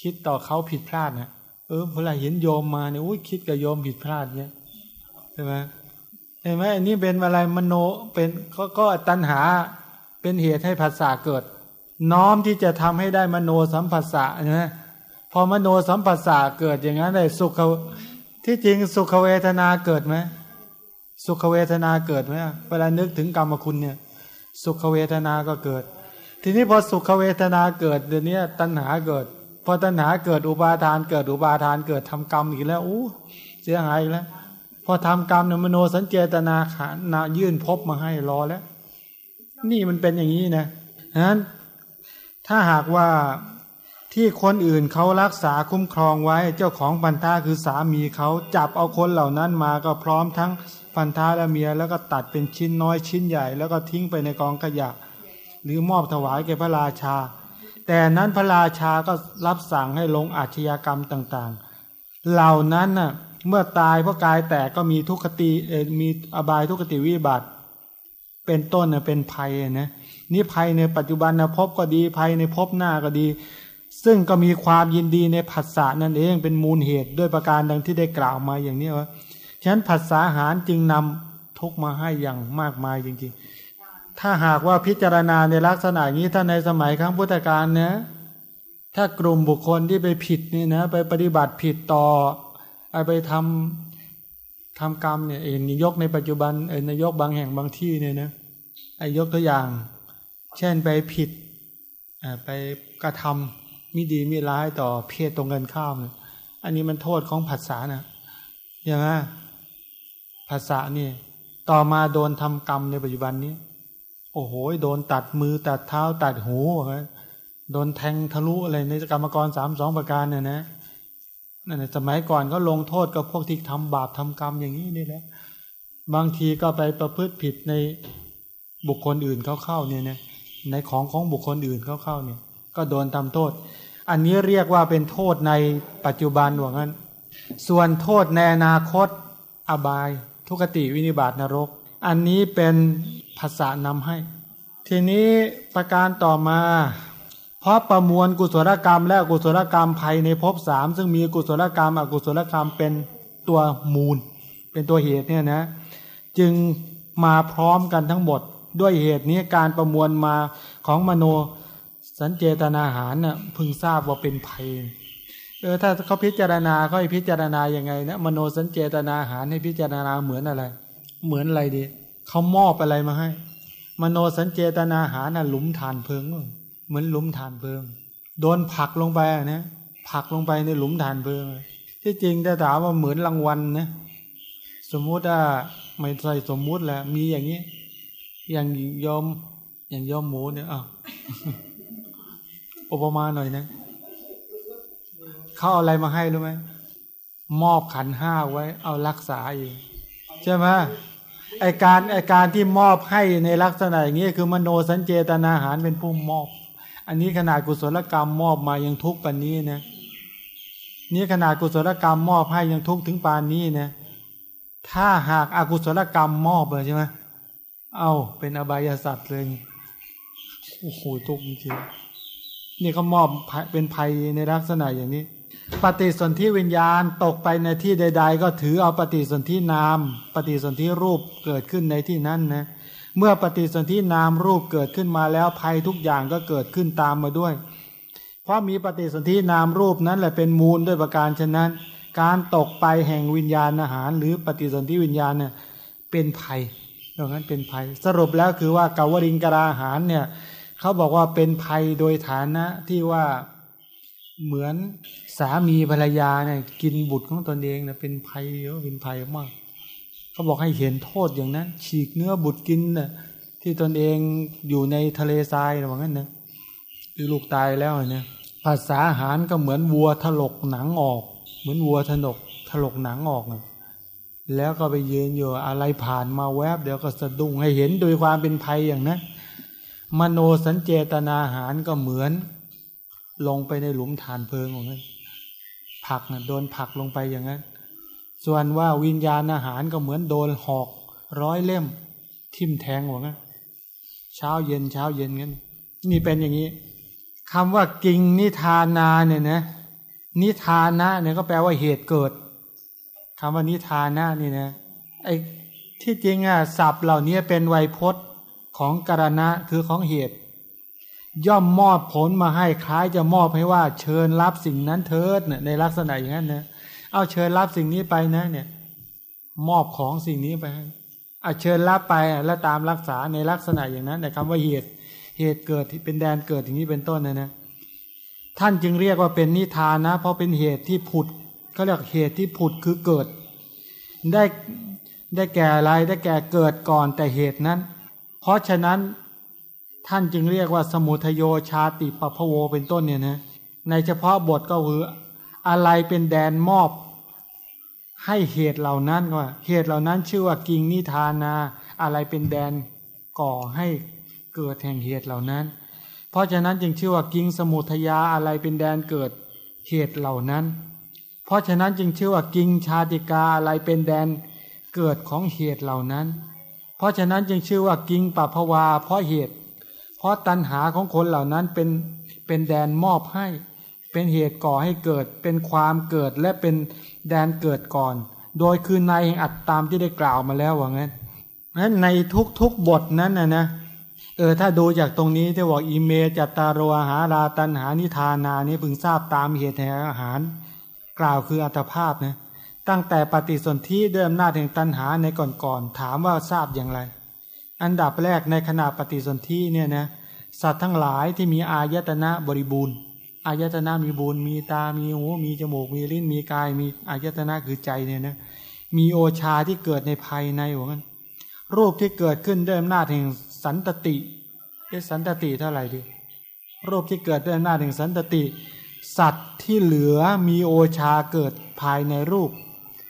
คิดต่อเขาผิดพลาดนะเออเวลาเห็นโยมมาเนี่ยอุ้ยคิดกับโยมผิดพลาดเนี่ยใช่ไหมเห็นไหมอันนี้เป็นอะไรมโนเป็นก็ก็ตัณหาเป็นเหตุให้ภาษาเกิด น้อมที่จะทำให้ได้มโนสัมผัสสะใช่ไหมพอมโนสัมผัสสะเกิดอย่างนั้นได้สุขที่จริงสุขเวทนาเกิดไหมสุขเวทนาเกิดไหมเวลานึกถึงกรรมคุณเนี่ย สุขเวทนาก็เกิด ทีนี้พอสุขเวทนาเกิดเดี๋ยวนี้ตัณหาเกิด พอตัณหาเกิดอุปาทานเกิดอุปาทานเกิดทำกรรมอีกแล้วอู้เสียหายแล้ว พอทำกรรมเนี่ยมโนสัญเจตนาขานายื่นพบมาให้รอแล้ว นี่มันเป็นอย่างนี้นะนั้นถ้าหากว่าที่คนอื่นเขารักษาคุ้มครองไว้เจ้าของปันธาคือสามีเขาจับเอาคนเหล่านั้นมาก็พร้อมทั้ง ปันธาและเมียแล้วก็ตัดเป็นชิ้นน้อยชิ้นใหญ่ แล้วก็ทิ้งไปในกองขยะ หรือมอบถวายแก่พระราชา แต่นั้นพระราชาก็รับสั่งให้ลงอาชญากรรมต่างๆ เหล่านั้นน่ะเมื่อตายเพราะกายแตกก็มีทุกขติมีอบายทุกขติวิบัติ เป็นต้นน่ะเป็นภัยนะนี่ภัยในปัจจุบันนะพบก็ดีภัยในพบหน้าก็ดี ซึ่งก็มีความยินดีในผัสสะนั่นเองเป็นมูลเหตุด้วยประการดังที่ได้กล่าวมาอย่างนี้ว่า ฉะนั้นผัสสะหารจึงนำทุกมาให้อย่างมากมายจริง ๆ ถ้าหากว่าพิจารณาในลักษณะนี้ถ้าในสมัยครั้งพุทธกาลเนะถ้ากลุ่มบุคคลที่ไปผิดนี่นะไปปฏิบัติผิดต่อไปทำทำกรรมเนี่ยเอ็นยกในปัจจุบันเอ็นยกบางแห่งบางที่เนี่ยนะไอ้ยกตัวอย่าง เช่นไปผิดไปกระทำมิดีมิร้ายต่อเพศตรงกันข้ามเนี่ยอันนี้มันโทษของผัสสะนะอย่างไร ภาษานี่ ต่อมาโดนทำกรรมในปัจจุบันนี้ โอ้โห โดนตัดมือตัดเท้าตัดหูโดนแทงทะลุอะไรในกรรมกรสามสองประการเนี่ยนะนั่นสมัยก่อนก็ลงโทษกับพวกที่ทำบาปทำกรรมอย่างนี้นี่แหละ บางทีก็ไปประพฤติผิดในบุคคลอื่นเขาเข้าเนี่ยนะในของของบุคคลอื่นเขาเข้าเนี่ย ก็โดนทำโทษ อันนี้เรียกว่าเป็นโทษในปัจจุบันว่างั้น ส่วนโทษในอนาคตอบาย ทุกติวินิบาตนรก อันนี้เป็นภาษานำให้ ทีนี้ประการต่อมา เพราะประมวลกุศลกรรม และกุศลกรรมภายในภพสามซึ่งมีกุศลกรรม อกุศลกรรมเป็นตัวมูล เป็นตัวเหตุเนี่ยนะ จึงมาพร้อมกันทั้งหมด ด้วยเหตุนี้การประมวลมาของมโนสัญเจตนาหารน่ะพึงทราบว่าเป็นภัย เออถ้าเขาพิจารณาเขาพิจารณาอย่างไงนะมโนสัญเจตนาหารให้พิจารณาเหมือนอะไร เหมือนอะไรดีเขามอบอะไรมาให้ มโนสัญเจตนาหารน่ะหลุมฐานเพลิง เหมือนหลุมฐานเพลิง โดนผักลงไปนะผักลงไปในหลุมฐานเพลิง ที่จริงถ้าถามว่าเหมือนรางวัลนะสมมุติว่าไม่ใส่สมมุติแหละมีอย่างนี้ อย่างยอมอย่างยอมหมูเนี่ยอะอุปมาหน่อยนะ เขาเอาอะไรมาให้รู้ไหมมอบขันห้าไว้ เอารักษาอยู่ใช่ไหมไอการไอการที่มอบให้ในลักษณะอย่างนี้คือมโนสัญเจตนาหารเป็นผู้มอบ อันนี้ขนาดกุศลกรรมมอบมายังทุกปานนี้นะนี่ขนาดกุศลกรรมมอบให้ยังทุกถึงปานนี้นะถ้าหากอากุศลกรรมมอบเลยใช่ไหมเอาเป็นอบายสัตว์เลยโอ้โหทุกจริงนี่เขามอบเป็นภัยในลักษณะอย่างนี้ ปฏิสนธิวิญญาณตกไปในที่ใด ๆ ก็ถือเอาปฏิสนธินาม ปฏิสนธิรูปเกิดขึ้นในที่นั้นนะเมื่อปฏิสนธินามรูปเกิดขึ้นมาแล้วภัยทุกอย่างก็เกิดขึ้นตามมาด้วย เพราะมีปฏิสนธินามรูปนั้นแหละเป็นมูลด้วยประการฉะนั้น การตกไปแห่งวิญญาณอาหาร หรือปฏิสนธิวิญญาณเนี่ยเป็นภัยดังนั้นเป็นภัย สรุปแล้วคือว่ากาวริงกราหารเนี่ยเขาบอกว่าเป็นภัยโดยฐานะที่ว่า เหมือนสามีภรรยาเนี่ยกินบุตรของตนเองเนี่ยเป็นภัยเยอะเป็นภัยมากเขาบอกให้เห็นโทษอย่างนั้น ฉีกเนื้อบุตรกินเนี่ยที่ตนเองอยู่ในทะเลทรายอะไรงั้นนะหรือลูกตายแล้วเนี่ยภาษาอาหารก็เหมือนวัวถลกหนังออก เหมือนวัวถลกถลกหนังออกนะแล้วก็ไปยืนอยู่อะไรผ่านมาแวบเดี๋ยวก็สะดุ้งให้เห็นโดยความเป็นภัยอย่างนั้นมโนสัญเจตนาหารก็เหมือน ลงไปในหลุมฐานเพลิงของนั้นผักนะโดนผักลงไปอย่างนั้น ส่วนว่าวิญญาณอาหารก็เหมือนโดนหอก ร้อยเล่ม ทิ่มแทงหัวงั้นเช้าเย็นเช้าเย็นงั้น นี่เป็นอย่างนี้คำว่ากิงนิทานาเนี่ยนะ นิทานะเนี่ยก็แปลว่าเหตุเกิดคำว่านิทานะนี่นะไอ้ที่จริงอะศัพท์เหล่านี้เป็นไวยพจน์ของกรณะคือของเหตุ ย่อมมอบผลมาให้คล้ายจะมอบให้ว่า เชิญรับสิ่งนั้นเถิดเนี่ยในลักษณะอย่างนั้นนะเอาเชิญรับสิ่งนี้ไปนะ เนี่ย มอบของสิ่งนี้ไปเอาเชิญรับไปแล้วตามรักษาในลักษณะอย่างนั้นแต่คำว่าเหตุเหตุเกิดที่เป็นแดนเกิดอย่างนี้เป็นต้นนะนะท่านจึงเรียกว่าเป็นนิทานนะ เพราะเป็นเหตุที่ผุดเขาเรียกเหตุที่ผุดคือเกิด ได้ได้แก่อะไรได้แก่เกิดก่อนแต่เหตุนั้น เพราะฉะนั้น ท่านจึงเรียกว่าสมุทโยชาติปภโวเป็นต้นเนี่ยนะในเฉพาะบทก็คืออะไรเป็นแดนมอบให้เหตุเหล่านั้นว่าเหตุเหล่านั้นชื่อว่ากิงนิทานา อะไรเป็นแดนก่อให้เกิดแห่งเหตุเหล่านั้น เพราะฉะนั้นจึงชื่อว่ากิงสมุทยาอะไรเป็นแดนเกิดเหตุเหล่านั้น เพราะฉะนั้นจึงชื่อว่ากิงชาติกาอะไรเป็นแดนเกิดของเหตุเหล่านั้น เพราะฉะนั้นจึงชื่อว่ากิงปัภวาเพราะเหตุ เพราะตัณหาของคนเหล่านั้นเป็นเป็นแดนมอบให้ เป็นเหตุก่อให้เกิด เป็นความเกิดและเป็นแดนเกิดก่อน โดยคือในแห่งอัตตามที่ได้กล่าวมาแล้วว่างั้นนั้นในทุกๆบทนั้นนะนะเออถ้าดูจากตรงนี้ที่บอกอิเมจัตตารวหาราตันหานิทานานี้พึงทราบตามเหตุแห่งอาหาร กล่าวคืออัตภาพนะตั้งแต่ปฏิสนธิเด้วยอำนาจแห่งตันหาในก่อนๆถามว่าทราบอย่างไร อันดับแรกในขณะปฏิสนธิเนี่ยนะสัตว์ทั้งหลายที่มีอายตนะบริบูรณ์อายตนะมีบูรณ์มีตา มีหู มีจมูก มีลิ้น มีกาย มีอายตนะคือใจเนี่ยนะ มีโอชาที่เกิดในภายในหัวกันรูปที่เกิดขึ้นด้วยอำนาจแห่งสันตติเอสันตติเท่าไหร่ดิรูปที่เกิดด้วยอำนาจแห่งสันตติ สัตว์ที่เหลือมีโอชาเกิดภายในรูป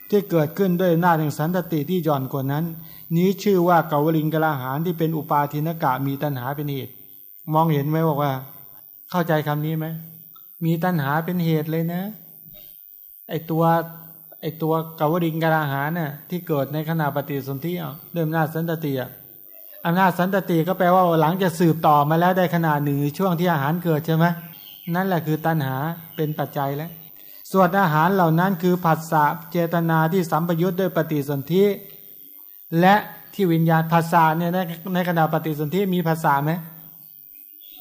ที่เกิดขึ้นด้วยอำนาจแห่งสันตติที่หย่อนกว่านั้น นี้ชื่อว่าเกวลิงกลาหารที่เป็นอุปาทินกะมีตัณหาเป็นเหตุ มองเห็นไหมบอกว่า เข้าใจคำนี้ไหมมีตัณหาเป็นเหตุเลยนะ ไอตัวไอตัวกวริงกราหาเนี่ยที่เกิดในขณะปฏิสนธิอะด้วยอำนาจสันตติอะอำนาจสันตติก็แปลว่าหลังจะสืบต่อมาแล้วได้ขนาดหนึ่งช่วงที่อาหารเกิดใช่ไหมนั่นแหละคือตัณหาเป็นปัจจัยแล้วส่วนอาหารเหล่านั้นคือผัสสะเจตนาที่สัมปยุทธ์ด้วยปฏิสนธิ และที่วิญญาณภาษาเนี่ยในในขณะปฏิสนธิมีภาษาไหม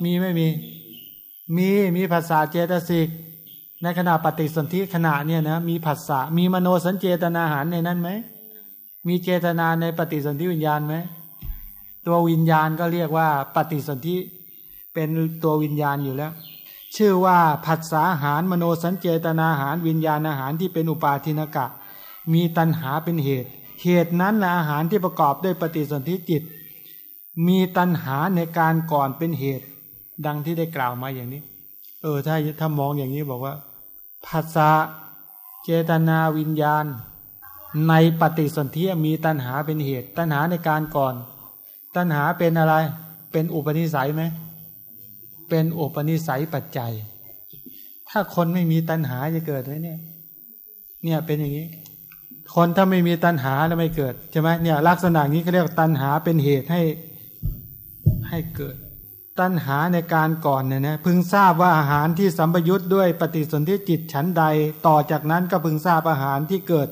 มีไม่มี มีมีภาษาเจตสิกในขณะปฏิสนธิขณะเนี่ยนะมีภาษามีมโนสัญเจตนาหารในนั้นไหมมีเจตนาในปฏิสนธิวิญญาณไหมตัววิญญาณก็เรียกว่า ปฏิสนธิเป็นตัววิญญาณอยู่แล้ว ชื่อว่าผัสสาหารมโนสัญเจตนาหารวิญญาณอาหารที่เป็นอุปาทินกะ มีตัณหาเป็นเหตุ เหตุนั้นนะอาหารที่ประกอบด้วยปฏิสนธิจิต มีตัณหาในการก่อนเป็นเหตุ ดังที่ได้กล่าวมาอย่างนี้ เออถ้าถ้ามองอย่างนี้บอกว่าภาษาเจตนาวิญญาณ ในปฏิสนธิมีตัณหาเป็นเหตุ ตัณหาในการก่อน ตัณหาเป็นอะไร เป็นอุปนิสัยไหมเป็นอุปนิสัยปัจจัย ถ้าคนไม่มีตัณหาจะเกิดไหมเนี่ย เนี่ยเป็นอย่างนี้ คนถ้าไม่มีตัณหาแล้วไม่เกิดใช่ไหมเนี่ยลักษณะนี้เขาเรียกตัณหาเป็นเหตุให้ให้เกิด ตัณหาในการก่อนเนี่ยนะพึงทราบว่าอาหารที่สัมปยุทธ์ด้วยปฏิสนธิจิตฉันใด ต่อจากนั้นก็พึงทราบอาหารที่เกิด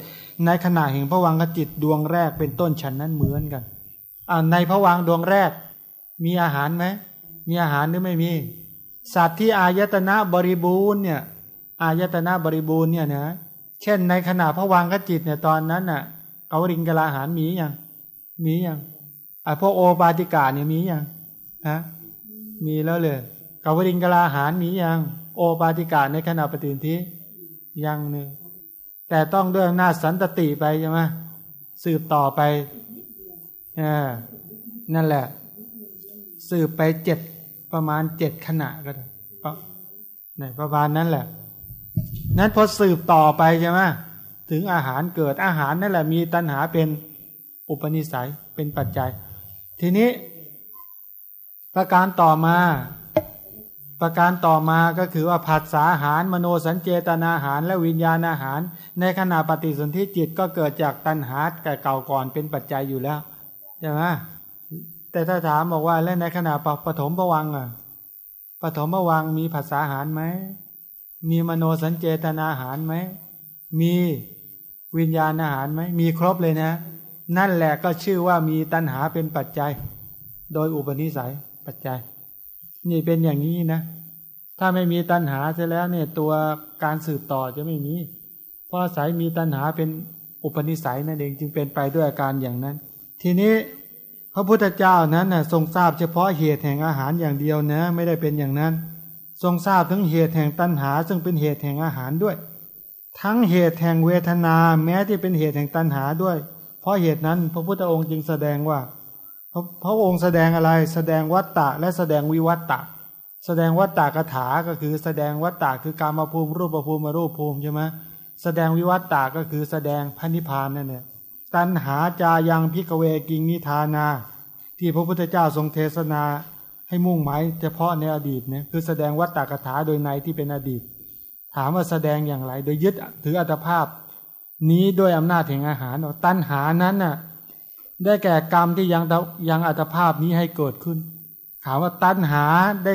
ในขณะแห่งพระวังกจิตดวงแรกเป็นต้นฉันนั้นเหมือนกันอ่าในพระวังดวงแรก มีอาหารไหมมีอาหารหรือไม่มี สัตว์ที่อายตนะบริบูรณ์เนี่ยอายตนะบริบูรณ์เนี่ยนะ เช่นในขณะพระวังกจิตเนี่ยตอนนั้นน่ะเการิงกลาหารมีอย่างมีอย่างอ่าพวกโอปาติกาเนี่ยมีอย่างฮะมีแล้วเลยเกาวริงกลาหารมีอยังโอปาติกาในขณะปฏิทิยังหนึ่งแต่ต้องด้วยหน้าสันตติไปใช่ไหมสืบต่อไปอ่านั่นแหละ สืบไปเจ็ดประมาณเจ็ดขณะก็ได้ในประมาณนั้นแหละ นั้นพอสืบต่อไปใช่ไหมถึงอาหารเกิดอาหารนั่นแหละมีตัณหาเป็นอุปนิสัยเป็นปัจจัย ทีนี้ ประการต่อมา ประการต่อมาก็คือว่าผัสสาหาร มโนสัญเจตนาหาร และวิญญาณอาหาร ในขณะปฏิสนธิจิตก็เกิดจากตัณหาแต่เก่าก่อนเป็นปัจจัยอยู่แล้วใช่ไหมแต่ถ้าถามบอกว่าแล้วในขณะปฐมประวังอะปฐมประวังมีผัสสาหารไหม มีมโนสัญเจตนาหารไหม มีวิญญาณอาหารไหม มีครบเลยนะ นั่นแหละก็ชื่อว่ามีตัณหาเป็นปัจจัย โดยอุปนิสัยปัจจัย นี่เป็นอย่างนี้นะ ถ้าไม่มีตัณหาเสร็จแล้วเนี่ยตัวการสืบต่อจะไม่มี เพราะสายมีตัณหาเป็นอุปนิสัยนั่นเองจึงเป็นไปด้วยอาการอย่างนั้น ทีนี้พระพุทธเจ้านั้นนะทรงทราบเฉพาะเหตุแห่งอาหารอย่างเดียวนะ ไม่ได้เป็นอย่างนั้น ทรงทราบทั้งเหตุแห่งตัณหา ซึ่งเป็นเหตุแห่งอาหารด้วย ทั้งเหตุแห่งเวทนาแม้ที่เป็นเหตุแห่งตัณหาด้วย เพราะเหตุนั้นพระพุทธองค์จึงแสดงว่า พระองค์แสดงอะไรแสดงวัตตะและแสดงวิวัตตะ แสดงวัตตะกถาก็คือแสดงวัตตะคือการมาภูมิรูปภูมิมารูปภูมิใช่ไหมแสดงวิวัตตะก็คือแสดงพันิพานนั่นเนี่ยตันหาจายังพิกเวกิงนิทานา ที่พระพุทธเจ้าทรงเทศนา ให้มุ่งหมายเฉพาะในอดีตเนี่ยคือแสดงวัตตะกถาโดยในที่เป็นอดีต ถามว่าแสดงอย่างไร โดยยึดถืออัตภาพ นี้ด้วยอำนาจแห่งอาหารตันหานั้นน่ะได้แก่กรรมที่ยังยังอัตภาพนี้ให้เกิดขึ้น ถามว่าตัณหาได้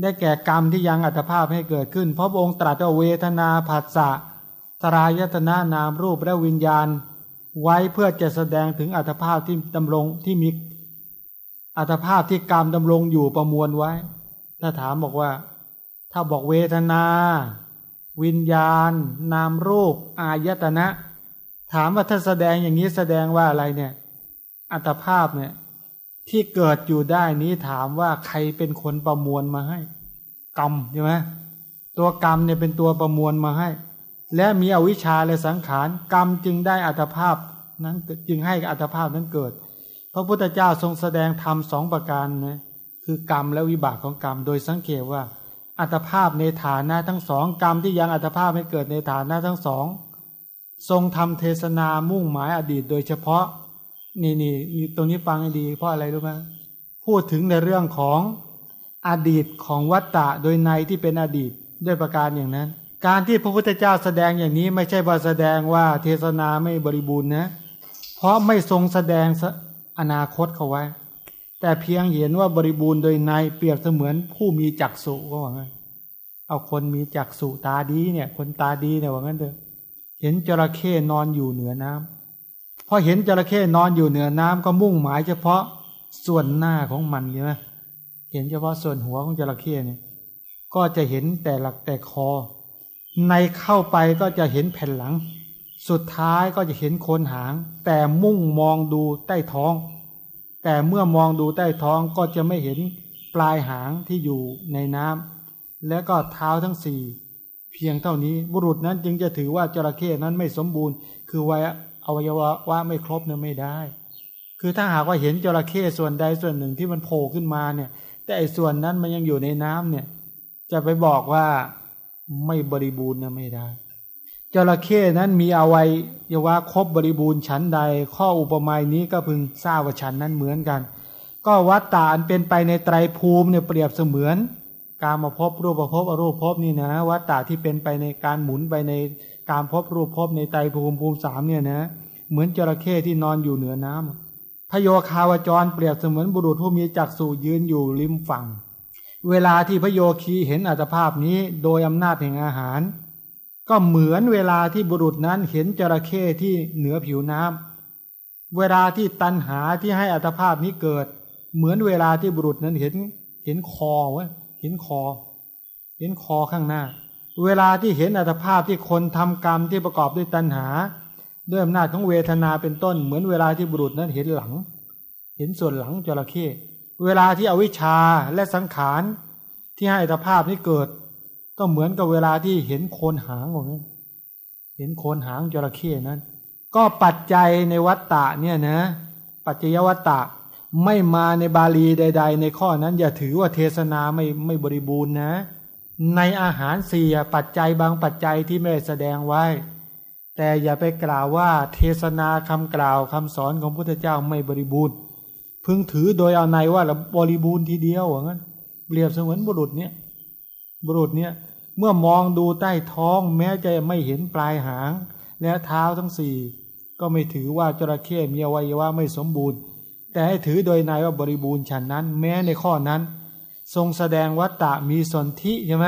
ได้แก่กรรมที่ยังอัตภาพให้เกิดขึ้น เพราะองค์ตรัสเวทนาผัสสะตรายตนานามรูปและวิญญาณ ไว้เพื่อจะแสดงถึงอัตภาพที่ดำรงที่มี อัตภาพที่กรรมดำรงอยู่ประมวลไว้ ถ้าถามบอกว่า ถ้าบอกเวทนา วิญญาณ นามรูป อายตนะ ถามว่าถ้าแสดงอย่างนี้แสดงว่าอะไรเนี่ย อัตภาพเนี่ยที่เกิดอยู่ได้นี้ถามว่าใครเป็นคนประมวลมาให้ กรรมใช่ไหมตัวกรรมเนี่ยเป็นตัวประมวลมาให้ และมีอวิชชาและสังขาร กรรมจึงได้อัตภาพนั้นจึงให้อัตภาพนั้นเกิด พระพุทธเจ้าทรงแสดงธรรมสองประการนะคือกรรมและวิบากของกรรม โดยสังเกตว่า อัตภาพในฐานะทั้งสองกรรมที่ยังอัตภาพให้เกิดในฐานะทั้งสอง ทรงทำเทศนามุ่งหมายอดีต โดยเฉพาะนี่นี่ตรงนี้ฟังให้ดีเพราะอะไรรู้ไหมพูดถึงในเรื่องของอดีตของวัตตะโดยในที่เป็นอดีตด้วยประการอย่างนั้น การที่พระพุทธเจ้าแสดงอย่างนี้ไม่ใช่ว่าแสดงว่าเทศนาไม่บริบูรณ์นะเพราะไม่ทรงแสดง อนาคตเขาไว้ แต่เพียงเห็นว่าบริบูรณ์โดยในเปรียบเสมือนผู้มีจักษุก็ว่างั้นเอาคนมีจักษุตาดีเนี่ย คนตาดีเนี่ยว่างั้นเถอะเห็นจระเข้นอนอยู่เหนือน้ำพอเห็นจระเข้นอนอยู่เหนือน้ำก็มุ่งหมายเฉพาะส่วนหน้าของมันใช่ไหมเห็นเฉพาะส่วนหัวของจระเข้เนี่ยก็จะเห็นแต่หลักแต่คอ ในเข้าไปก็จะเห็นแผ่นหลัง สุดท้ายก็จะเห็นโคนหาง แต่มุ่งมองดูใต้ท้อง แต่เมื่อมองดูใต้ท้องก็จะไม่เห็นปลายหางที่อยู่ในน้ำแล้วก็เท้าทั้งสี่เพียงเท่านี้บุรุษนั้นจึงจะถือว่าจระเข้นั้นไม่สมบูรณ์ คือวัยอวัยวะว่าไม่ครบเนี่ยไม่ได้ คือถ้าหากว่าเห็นจระเข้ส่วนใดส่วนหนึ่งที่มันโผล่ขึ้นมาเนี่ย แต่ไอ้ส่วนนั้นมันยังอยู่ในน้ำเนี่ย จะไปบอกว่าไม่บริบูรณ์เนี่ยไม่ได้ จระเข้นั้นมีอวัยวะครบบริบูรณ์ชั้นใด ข้ออุปมานี้ก็พึงทราบว่าชั้นนั้นเหมือนกัน ก็วัตตาอันเป็นไปในไตรภูมิเนี่ยเปรียบเสมือน การมาพบรูปภพอรูปภพนี่นะ วัตตาที่เป็นไปในการหมุนไปในการพบรูปภพในไตรภูมิภูมิสามเนี่ยนะ เหมือนจระเข้ที่นอนอยู่เหนือน้ำพโยคาวจรเปรียบเสมือนบุรุษผู้มีจักษุยืนอยู่ริมฝั่ง เวลาที่พโยคีเห็นอัตภาพนี้โดยอำนาจแห่งอาหาร ก็เหมือนเวลาที่บุรุษนั้นเห็นจระเข้ที่เหนือผิวน้ำเวลาที่ตันหาที่ให้อัตภาพนี้เกิด เหมือนเวลาที่บุรุษนั้นเห็นเห็นคอวะเห็นคอ เห็นคอข้างหน้า เวลาที่เห็นอัตภาพที่คนทำกรรมที่ประกอบด้วยตันหา ด้วยอำนาจของเวทนาเป็นต้น เหมือนเวลาที่บุรุษนั้นเห็นหลัง เห็นส่วนหลังจระเข้เวลาที่อวิชชาและสังขารที่ให้อัตภาพนี้เกิด ก็เหมือนกับเวลาที่เห็นโคนหางของนั้นเห็นโคนหางจระเข้นั้น ก็ปัจจัยในวัตตะเนี่ยนะ ปัจจยวัตตะไม่มาในบาลีใด ๆ ในข้อนั้นอย่าถือว่าเทศนาไม่ไม่บริบูรณ์นะ ในอาหารเสียปัจจัยบางปัจจัยที่ไม่แสดงไว้ แต่อย่าไปกล่าวว่าเทศนาคำกล่าวคำสอนของพุทธเจ้าไม่บริบูรณ์พึงถือโดยเอาในว่าบริบูรณ์ทีเดียวอย่างนั้นเปรียบเสมือนบุรุษเนี่ยบุรุษเนี่ย เมื่อมองดูใต้ท้องแม้จะไม่เห็นปลายหาง และเท้าทั้งสี่ก็ไม่ถือว่าจระเข้มีอวัยวะไม่สมบูรณ์ แต่ให้ถือโดยนายว่าบริบูรณ์ฉันนั้น แม้ในข้อนั้น ทรงแสดงวัตตะมีสนธิใช่ไหม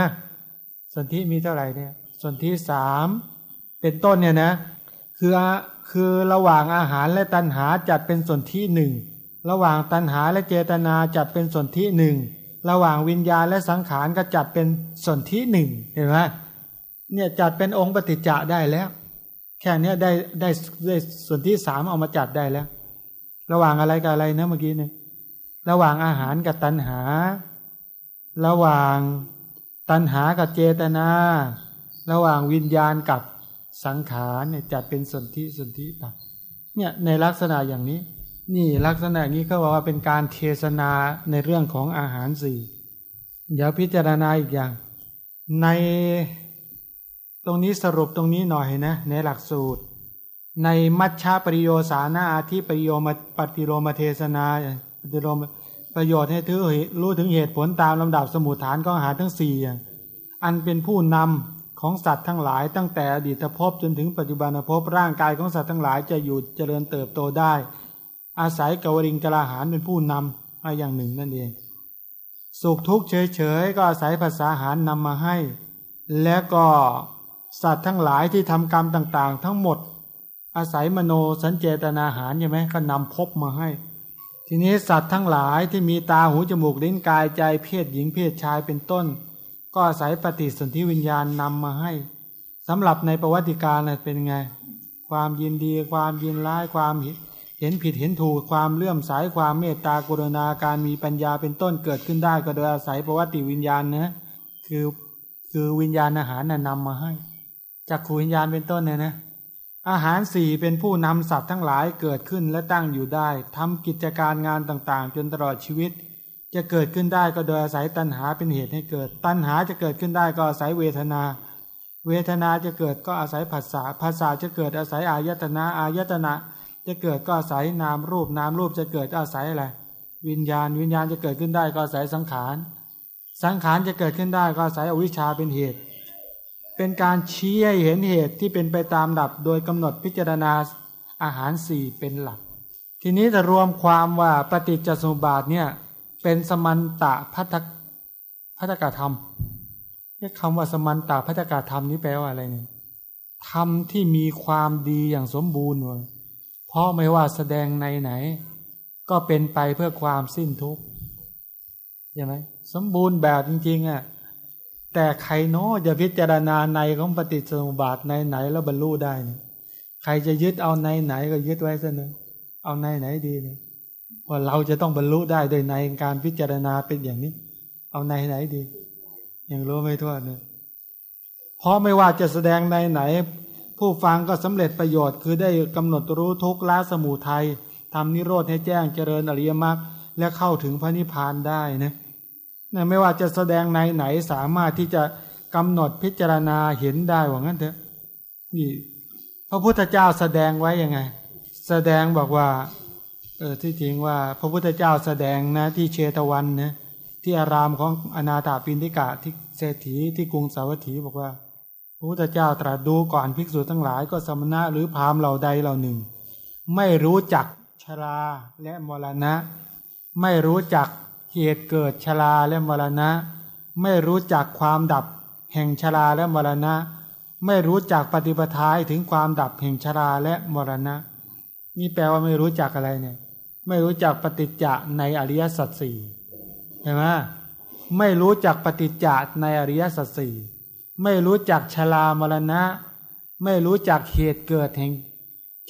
สนธิมีเท่าไหร่เนี่ยสนธิสามเป็นต้นเนี่ยนะคือคือระหว่างอาหารและตัณหาจัดเป็นสนธิหนึ่งระหว่างตัณหาและเจตนาจัดเป็นสนธิหนึ่ง ระหว่างวิญญาณและสังขารก็จัดเป็นส่วนที่หนึ่งเห็นไหมเนี่ยจัดเป็นองค์ปฏิจจะได้แล้ว แค่นี้ได้ได้ได้ส่วนที่สามเอามาจัดได้แล้ว ระหว่างอะไรกับอะไรนะเมื่อกี้เนี่ยระหว่างอาหารกับตัณหา ระหว่างตัณหากับเจตนา ระหว่างวิญญาณกับสังขารเนี่ยจัดเป็นส่วนที่ส่วนที่ปะเนี่ยในลักษณะอย่างนี้ นี่ลักษณะนี้เขาบอกว่าเป็นการเทศนาในเรื่องของอาหารสี่เดี๋ยวพิจารณาอีกอย่าง ในตรงนี้สรุปตรงนี้หน่อยนะในหลักสูตร ในมัชฌาปริโยสานาอาทิปริโยมปฏิโลมเทศนาปฏิโลมประโยชน์ให้ถือรู้ถึงเหตุผลตามลำดับสมุทฐานของอาหารทั้งสี่อันเป็นผู้นำของสัตว์ทั้งหลายตั้งแต่อดีตภพจนถึงปัจจุบันภพร่างกายของสัตว์ทั้งหลายจะอยู่เจริญเติบโตได้ อาศัยกวริงกลาหารเป็นผู้นำมาอย่างหนึ่งนั่นเอง สุขทุกข์เฉยๆก็อาศัยภาษาหารนำมาให้ และก็สัตว์ทั้งหลายที่ทำกรรมต่างๆ ทั้งหมด อาศัยมโนสัญเจตนาหารใช่ไหมก็นำพบมาให้ ทีนี้สัตว์ทั้งหลายที่มีตาหูจมูกลิ้นกายใจเพศหญิงเพศชายเป็นต้น ก็อาศัยปฏิสนธิวิญญาณนำมาให้สำหรับในประวัติการเป็นไง ความยินดีความยินร้ายความ เห็นผิดเห็นถูกความเลื่อมสายความเมตตากรุณาการมีปัญญาเป็นต้นเกิดขึ้นได้ก็โดยอาศัยประวัติวิญญาณนะคือคือวิญญาณอาหารน่ะนำมาให้จากขูวิญญาณเป็นต้นเนี่ยนะอาหารสี่เป็นผู้นำสัตว์ทั้งหลายเกิดขึ้นและตั้งอยู่ได้ทำกิจการงานต่างๆ จนตลอดชีวิต จะเกิดขึ้นได้ก็โดยอาศัยตัณหาเป็นเหตุให้เกิด ตัณหาจะเกิดขึ้นได้ก็อาศัยเวทนา เวทนาจะเกิดก็อาศัยภาษาภาษาจะเกิดอาศัยอายตนะอายตนะ จะเกิดก็อาศัยนามรูปนามรูปจะเกิดอาศัยอะไรวิญญาณ วิญญาณจะเกิดขึ้นได้ก็อาศัยสังขาร สังขารจะเกิดขึ้นได้ก็อาศัยอวิชชาเป็นเหตุ เป็นการชี้ให้เห็นเหตุที่เป็นไปตามดับ โดยกำหนดพิจารณาอาหารสี่เป็นหลัก ทีนี้จะรวมความว่าปฏิจจสมุปบาทเนี่ยเป็นสมันตะพัทพัฒกธรรมเรียกคำว่าสมันตะพัฒกธรรมนี้แปลว่าอะไรเนี่ยธรรมที่มีความดีอย่างสมบูรณ์เพราะไม่ว่าแสดงในไหน ก็เป็นไปเพื่อความสิ้นทุกข์ใช่ไหมสมบูรณ์แบบจริงๆอะแต่ใครโน้จะพิจารณาในของปฏิสมุบาทในไหนแล้วบรรลุได้เนี่ยใครจะยึดเอาในไหนก็ยึดไว้ซะเนอะเอาในไหนดีเนี่ยว่าเราจะต้องบรรลุได้โดยในการพิจารณาเป็นอย่างนี้ เอาในไหนดียังรู้ไม่ทั่วเนี่ยเพราะไม่ว่าจะแสดงในไหน ผู้ฟังก็สำเร็จประโยชน์ คือได้กำหนดรู้ทุกละสมุทัยทำนิโรธให้แจ้งเจริญอริยมรรคและเข้าถึงพระนิพพานได้นะนะไม่ว่าจะแสดงในไหนสามารถที่จะกำหนดพิจารณาเห็นได้ว่างั้นเถอะนี่พระพุทธเจ้าแสดงไว้ยังไง แสดงบอกว่าเออที่จริงว่าพระพุทธเจ้าแสดงนะที่เชตวันนะที่อารามของอนาถาปินทิกะที่เศรษฐีที่กรุงสาวัตถีบอกว่า พระพุทธเจ้าตรัสดูก่อนภิกษุทั้งหลายก็สมณะหรือพราหมณ์เหล่าใดเหล่าหนึ่ง ไม่รู้จักชราและมรณะ ไม่รู้จักเหตุเกิดชราและมรณะ ไม่รู้จักความดับแห่งชราและมรณะ ไม่รู้จักปฏิปทาถึงความดับแห่งชราและมรณะ นี่แปลว่าไม่รู้จักอะไรเนี่ยไม่รู้จักปฏิจจะในอริยสัจสี่เห็นไหมไม่รู้จักปฏิจจะในอริยสัจสี่ ไม่รู้จักชรามรณะ ไม่รู้จักเหตุเกิดแห่ง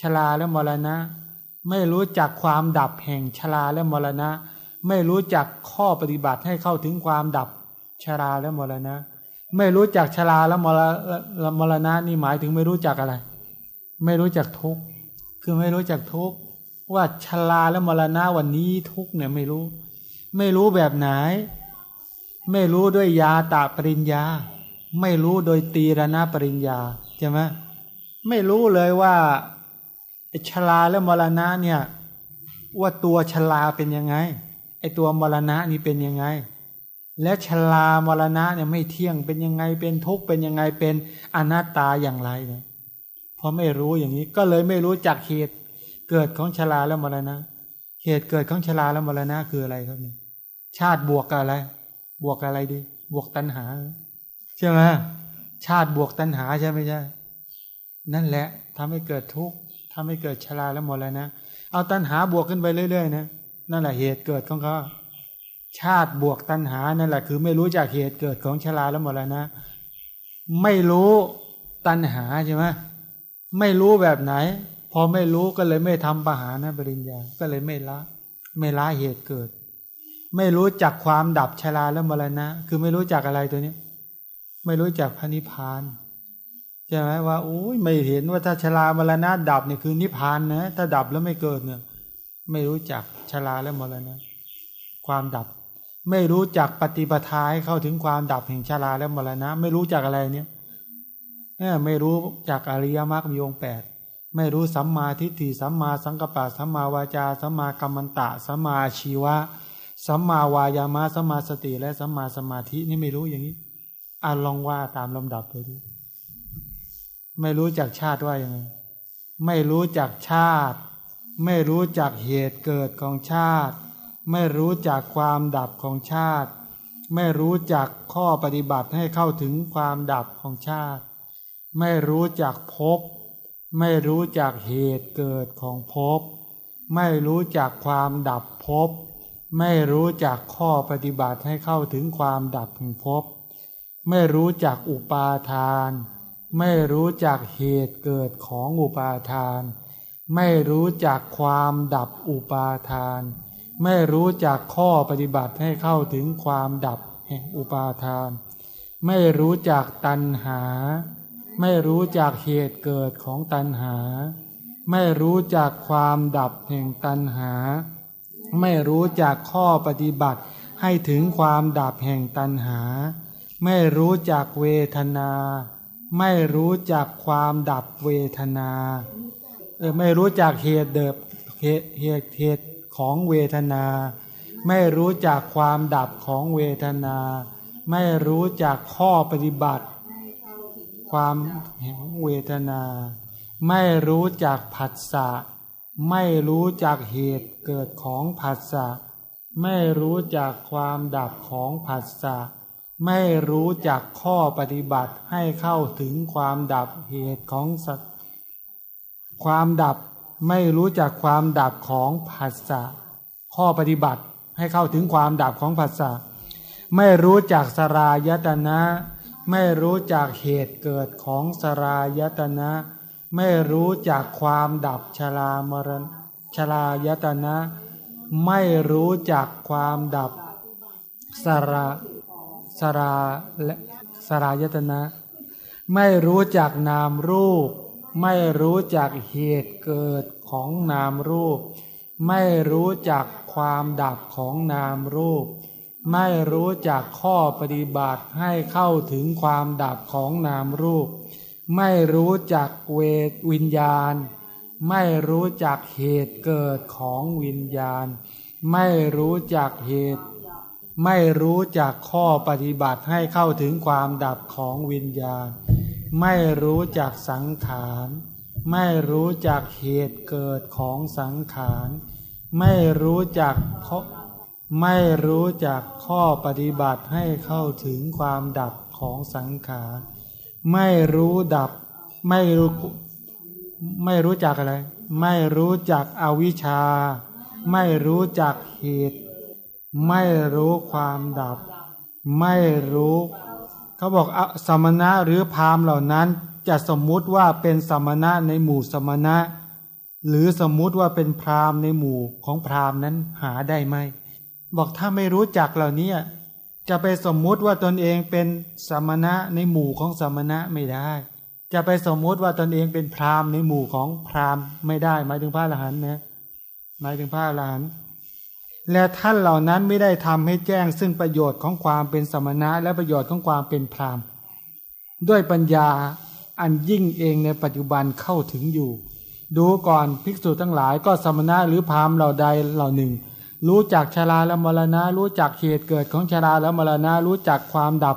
ชราและมรณะ ไม่รู้จักความดับแห่งชราและมรณะ ไม่รู้จักข้อปฏิบัติให้เข้าถึงความดับชราและมรณะ ไม่รู้จักชราและมรมรณะนี่หมายถึงไม่รู้จักอะไร ไม่รู้จักทุกข์คือไม่รู้จักทุกข์ว่าชราและมรณะวันนี้ทุกข์เนี่ยไม่รู้ ไม่รู้แบบไหน ไม่รู้ด้วยยาตาปริญญา ไม่รู้โดยตีรณปริญญาใช่ไหมไม่รู้เลยว่าชราและมรณะเนี่ย ว่าตัวชราเป็นยังไงไอตัวมรณะนี่เป็นยังไง และชลามรณะเนี่ยไม่เที่ยงเป็นยังไงเป็นทุกข์เป็นยังไงเป็นอนัตตาอย่างไรเนี่ยพอไม่รู้อย่างนี้ก็เลยไม่รู้จักเหตุเกิดของชลาและมรณะ เหตุเกิดของชลาและมรณะคืออะไรครับนี่ชาติบวกกับอะไร บวกอะไรดี บวกตัณหา ใช่ไหมชาติบวกตัณหาใช่ไหมใช่นั่นแหละทำให้เกิดทุกข์ทำให้เกิดชลาและมรณะเอาตัณหาบวกขึ้นไปเรื่อยๆนะนั่นแหละเหตุเกิดของเขาชาติบวกตัณหานั่นแหละคือ ไม่รู้จากเหตุเกิดของชราแล้วหมดแล้วนะ ไม่รู้ตัณหาใช่ไหมไม่รู้แบบไหน พอไม่รู้ก็เลยไม่ทำปหานะปริญญา ก็เลยไม่ละ ไม่ละเหตุเกิด ไม่รู้จักความดับชราและมรณะ คือไม่รู้จักอะไรตัวนี้ ไม่รู้จักพระนิพพานใช่ไหมว่าโอ้ยไม่เห็นว่าถ้าชรามรณะดับเนี่ยคือนิพพานนะ ถ้าดับแล้วไม่เกิดเนี่ย ไม่รู้จักชราและมรณะ ความดับ ไม่รู้จักปฏิปทาให้เข้าถึงความดับแห่งชราและมรณะ ไม่รู้จักอะไรเนี่ยไม่รู้จักอริยมรรคมีองค์แปดไม่รู้สัมมาทิฏฐิสัมมาสังกัปปะสัมมาวาจาสัมมากัมมันตะสัมมาชีวะสัมมาวายามะสัมมาสติและสัมมาสมาธินี่ไม่รู้อย่างนี้ อ่านลองว่าตามลำดับไปดูไม่รู้จักชาติว่ายังไง ไม่รู้จักชาติ ไม่รู้จักเหตุเกิดของชาติ ไม่รู้จักความดับของชาติ ไม่รู้จักข้อปฏิบัติให้เข้าถึงความดับของชาติ ไม่รู้จักพบไม่รู้จักเหตุเกิดของพบไม่รู้จักความดับพบไม่รู้จักข้อปฏิบัติให้เข้าถึงความดับแห่งพบ ไม่รู้จักอุปาทาน ไม่รู้จักเหตุเกิดของอุปาทาน ไม่รู้จักความดับอุปาทาน ไม่รู้จักข้อปฏิบัติให้เข้าถึงความดับแห่งอุปาทาน ไม่รู้จักตัณหา ไม่รู้จักเหตุเกิดของตัณหา ไม่รู้จักความดับแห่งตัณหา ไม่รู้จักข้อปฏิบัติให้ถึงความดับแห่งตัณหา ไม่รู้จักเวทนา ไม่รู้จักความดับเวทนาเออไม่รู้จักเหตุเดิบเหตุเหตุเหตุของเวทนา ไม่รู้จักความดับของเวทนา ไม่รู้จักข้อปฏิบัติ ความแห่งเวทนา ไม่รู้จักผัสสะไม่รู้จักเหตุเกิดของผัสสะไม่รู้จักความดับของผัสสะ ไม่รู้จักข้อปฏิบัติให้เข้าถึงความดับเหตุของสัตความดับไม่รู้จักความดับของผัสสะข้อปฏิบัติให้เข้าถึงความดับของผัสสะไม่รู้จักสรายตนะ ไม่รู้จักเหตุเกิดของสรายตนะ ไม่รู้จักความดับชรามรณชรายตนะ ไม่รู้จักความดับสรา สราและสรายตนะ ไม่รู้จักนามรูป ไม่รู้จักเหตุเกิดของนามรูป ไม่รู้จักความดับของนามรูป ไม่รู้จักข้อปฏิบัติให้เข้าถึงความดับของนามรูป ไม่รู้จักเวทวิญญาณ ไม่รู้จักเหตุเกิดของวิญญาณ ไม่รู้จักเหตุ ไม่รู้จักข้อปฏิบัติให้เข้าถึงความดับของวิญญาณ ไม่รู้จักสังขาร ไม่รู้จักเหตุเกิดของสังขาร ไม่รู้จักไม่รู้จักข้อปฏิบัติให้เข้าถึงความดับของสังขาร ไม่รู้ดับ ไม่รู้ ไม่รู้จักอะไร ไม่รู้จักอวิชชา ไม่รู้จักเหตุ ไม่รู้ความดับ ไม่รู้เขาบอกสมณะหรือพามเหล่านั้น จะสมมุติว่าเป็นสมณะในหมู่สมณะ หรือสมมุติว่าเป็นพราหมณ์ในหมู่ของพราหมณ์นั้นหาได้ไหมบอกถ้าไม่รู้จักเหล่านี้จะไปสมมุติว่าตนเองเป็นสมณะในหมู่ของสมณะไม่ได้ จะไปสมมุติว่าตนเองเป็นพราหมณ์ในหมู่ของพราหมณ์ไม่ได้ หมายถึงพระอรหันต์นะหมายถึงพระอรหันต์ และท่านเหล่านั้นไม่ได้ทำให้แจ้งซึ่งประโยชน์ของความเป็นสมณะและประโยชน์ของความเป็นพราหมณ์ ด้วยปัญญาอันยิ่งเองในปัจจุบันเข้าถึงอยู่ ดูก่อนภิกษุทั้งหลายก็สมณะหรือพราหมณ์เหล่าใดเหล่าหนึ่ง รู้จักชาลาและมรณะ รู้จักเหตุเกิดของชาลาและมรณะ รู้จักความดับ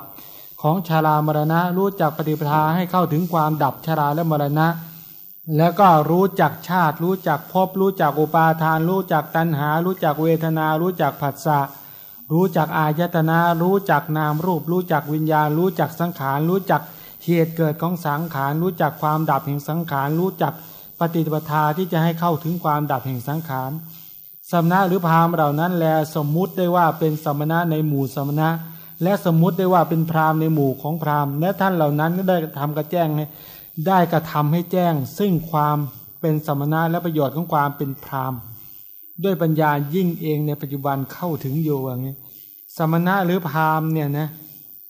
ของชาลามรณะ รู้จักปฏิปทาให้เข้าถึงความดับชาลาและมรณะ แล้วก็รู้จักชาติ รู้จักภพรู้จักอุปาทาน รู้จักตัณหา รู้จักเวทนา รู้จักผัสสะรู้จักอายตนารู้จักนามรูป รู้จักวิญญาณ รู้จักสังขาร รู้จักเหตุเกิดของสังขาร รู้จักความดับแห่งสังขาร รู้จักปฏิปทาที่จะให้เข้าถึงความดับแห่งสังขารสมณะหรือพราหมณ์เหล่านั้นแลสมมุติได้ว่าเป็นสมณะในหมู่สมณะ และสมมุติได้ว่าเป็นพราหมณ์ในหมู่ของพราหมณ์และท่านเหล่านั้นก็ได้ทำกระแจ้งให้ ได้กระทำให้แจ้ง ซึ่งความเป็นสมณะและประโยชน์ของความเป็นพราหมณ์ด้วยปัญญายิ่งเองในปัจจุบันเข้าถึงอยู่อย่างนี้ สมณะหรือพราหมณ์เนี่ยนะ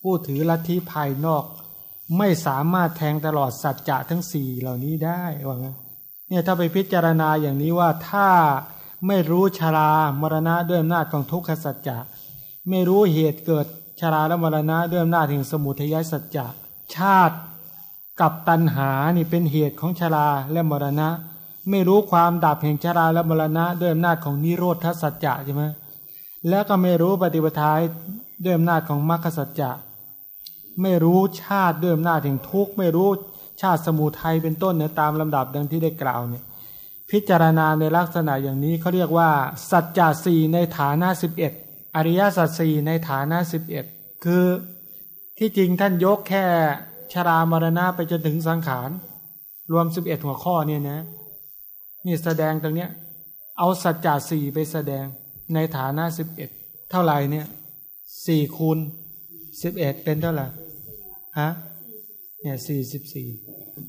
ผู้ถือลัทธิภายนอก ไม่สามารถแทงตลอดสัจจะทั้งสี่เหล่านี้ได้ว่างั้นเนี่ยถ้าไปพิจารณาอย่างนี้ว่าถ้าไม่รู้ชรามรณะด้วยอำนาจของทุกขสัจจะไม่รู้เหตุเกิดชราและมรณะด้วยอำนาจแห่งสมุทัยสัจจะชาติ กับตัณหานี่เป็นเหตุของชราและมรณะ ไม่รู้ความดับแห่งชราและมรณะ ด้วยอำนาจของนิโรธสัจจะใช่ไหมแล้วก็ไม่รู้ปฏิปทาด้วยอำนาจของมรรคสัจจะ ไม่รู้ชาติด้วยอำนาจแห่งทุกข์ ไม่รู้ชาติสมุทัยเป็นต้นเนี่ยตามลำดับดังที่ได้กล่าวเนี่ยพิจารณาในลักษณะอย่างนี้เขาเรียกว่า สัจจะสี่ในฐานะสิบเอ็ดอริยสัจสี่ในฐานะสิบเอ็ดคือที่จริงท่านยกแค่ ชรามรณะไปจนถึงสังขาร รวมสิบเอ็ดหัวข้อเนี่ยนะนี่แสดงตรงเนี้ย เอาสัจจะสี่ไปแสดงในฐานะสิบเอ็ดเท่าไหร่เนี่ยสี่คูณสิบเอ็ดเป็นเท่าไหร่ฮะเนี่ยสี่สิบสี่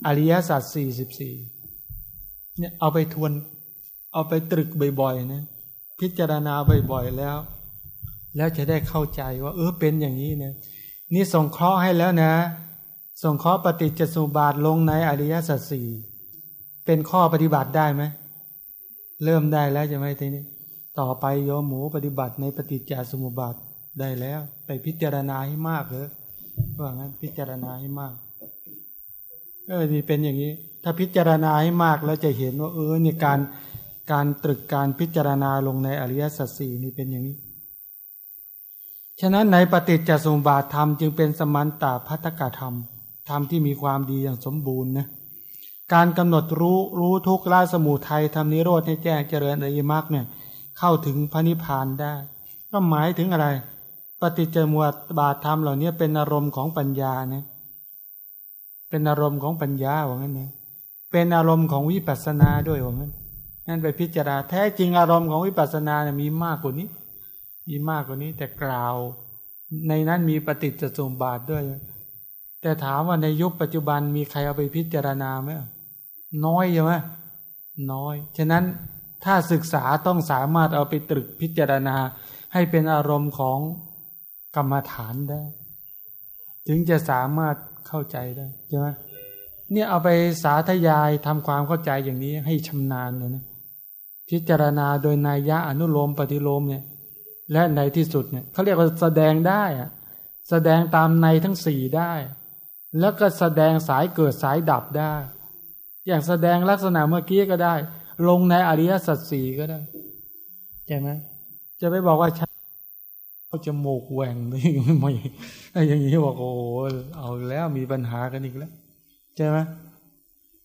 อริยสัจสี่สิบสี่เนี่ยเอาไปทวน เอาไปตรึกบ่อยๆนะพิจารณาบ่อยๆแล้ว แล้วจะได้เข้าใจว่า เออเป็นอย่างนี้นะนี่ส่งเคราะห์ให้แล้วนะ ส่งเคราะห์ปฏิจจสุบาทลงในอริยสัจสี่เป็นข้อปฏิบัติได้ไหม เริ่มได้แล้วใช่ไหมทีนี้ ต่อไปโยมหมูปฏิบัติในปฏิจจสมุปบาทได้แล้ว ไปพิจารณาให้มากเลยว่างั้นพิจารณาให้มากเออนี่เป็นอย่างนี้ ถ้าพิจารณาให้มากแล้วจะเห็นว่าเออเนี่ยการการตรึกการพิจารณาลงในอริยสัจสี่นี่เป็นอย่างนี้ ฉะนั้นในปฏิจจสมุปบาทธรรมจึงเป็นสมันตาพัตกธรรม ธรรมที่มีความดีอย่างสมบูรณ์นะการกำหนดรู้รู้ทุกข์ละสมุทัยทำนิโรธให้แจ้งเจริญอริยมรรคเนี่ยเข้าถึงพระนิพพานได้ ก็หมายถึงอะไร ปฏิจจมุปบาทธรรมเหล่านี้เป็นอารมณ์ของปัญญาเนี่ยเป็นอารมณ์ของปัญญาว่างั้นเนี่ยเป็นอารมณ์ของวิปัสสนาด้วยว่างั้นนั่นไปพิจารณาแท้จริงอารมณ์ของวิปัสสนาเนี่ยมีมากกว่านี้ มีมากกว่านี้แต่กล่าว ในนั้นมีปฏิจจสมบาทด้วย แต่ถามว่าในยุคปัจจุบันมีใครเอาไปพิจารณาไหมน้อยใช่ไหมน้อย ฉะนั้นถ้าศึกษาต้องสามารถเอาไปตรึกพิจารณา ให้เป็นอารมณ์ของกรรมฐานได้ ถึงจะสามารถเข้าใจได้ใช่ไหมเนี่ยเอาไปสาธยายทำความเข้าใจอย่างนี้ให้ชำนาญเลยนะพิจารณาโดยนัยยะอนุโลมปฏิโลมเนี่ย และในที่สุดเนี่ยเขาเรียกว่าแสดงได้อะแสดงตามในทั้งสี่ได้ แล้วก็แสดงสายเกิดสายดับได้ อย่างแสดงลักษณะเมื่อกี้ก็ได้ ลงในอริยสัจสี่ก็ได้ใช่ไหมจะไปบอกว่าเขาจะโมกแหว่งไม่ไม่อย่างนี้บอกโอ้เอาแล้วมีปัญหากันอีกแล้วใช่ไหม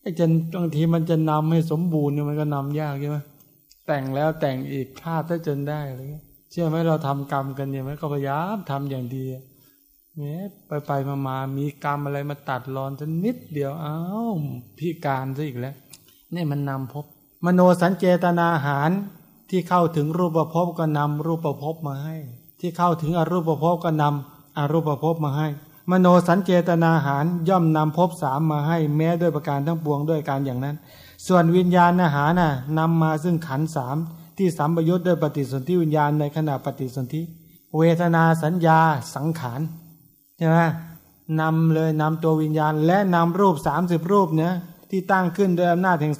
ไอ้จะบางทีมันจะนำให้สมบูรณ์เนี่ยมันก็นำยากใช่ไหมแต่งแล้วแต่งอีกพลาดได้จนได้อะไรเงี้ยเชื่อไหมเราทำกรรมกันเนี่ยไหมก็พยายามทำอย่างดี เนี่ยไปไปมามามีกรรมอะไรมาตัดรอนจนนิดเดียวอ้าวพิการซะอีกแล้วนี่มันนำพบ มโนสัญเจตนาหารที่เข้าถึงรูปภพก็นำรูปภพมาให้ ที่เข้าถึงอรูปภพก็นำอรูปภพมาให้ มโนสัญเจตนาหารย่อมนำภพสามมาให้ แม้ด้วยประการทั้งปวงด้วยการอย่างนั้น ส่วนวิญญาณอาหารน่ะนำมาซึ่งขันสามที่สัมปยุทธ์ด้วยปฏิสนธิวิญญาณในขณะปฏิสนธิเวทนาสัญญาสังขาร ใช่ไหมนำเลยนำตัววิญญาณ และนำรูปสามสิบรูปเนี่ยที่ตั้งขึ้นด้วยอำนาจแห่ง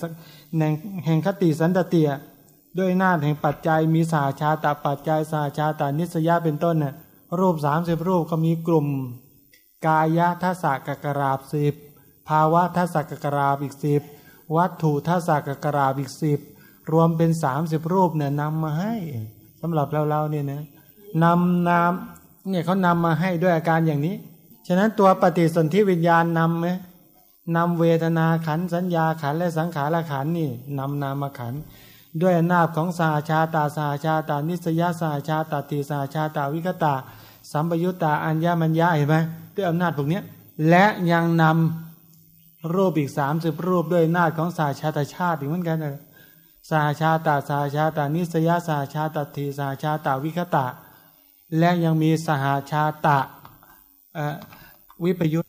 แห่งคติสันตเตียด้วยอำนาจแห่งปัจจัยมีสาชาตาปัจจัยสาชาตานิสยาเป็นต้นเนี่ยรูปสามสิบรูปก็มีกลุ่ม กายทัศกกราบสิบภาวะทัศกกราบอีกสิบวัตถุทัศกกราบอีกสิบรวมเป็นสามสิบรูปเนี่ยนำมาให้สำหรับเราเราเนี่ยนะนำนำ เนี่ยเขานำมาให้ด้วยอาการอย่างนี้ ฉะนั้นตัวปฏิสนธิวิญญาณนำไหมนำเวทนาขันสัญญาขันและสังขารขันนี่นำนามาขันด้วยอำนาจของสาชาตาสาชาตานิสยาสาชาตาติสาชาตาวิคตาสัมปยุตตาอัญญามัญญาเห็นไหมด้วยอำนาจพวกนี้และยังนำรูปอีกสามสิบรูปด้วยอำนาฏของสาชาตชาติอีกเหมือนกันเลยสาชาตาสาชาตานิสยาสาชาตทีสาชาตาวิคตะ และยังมีสหาชาตะวิปยุต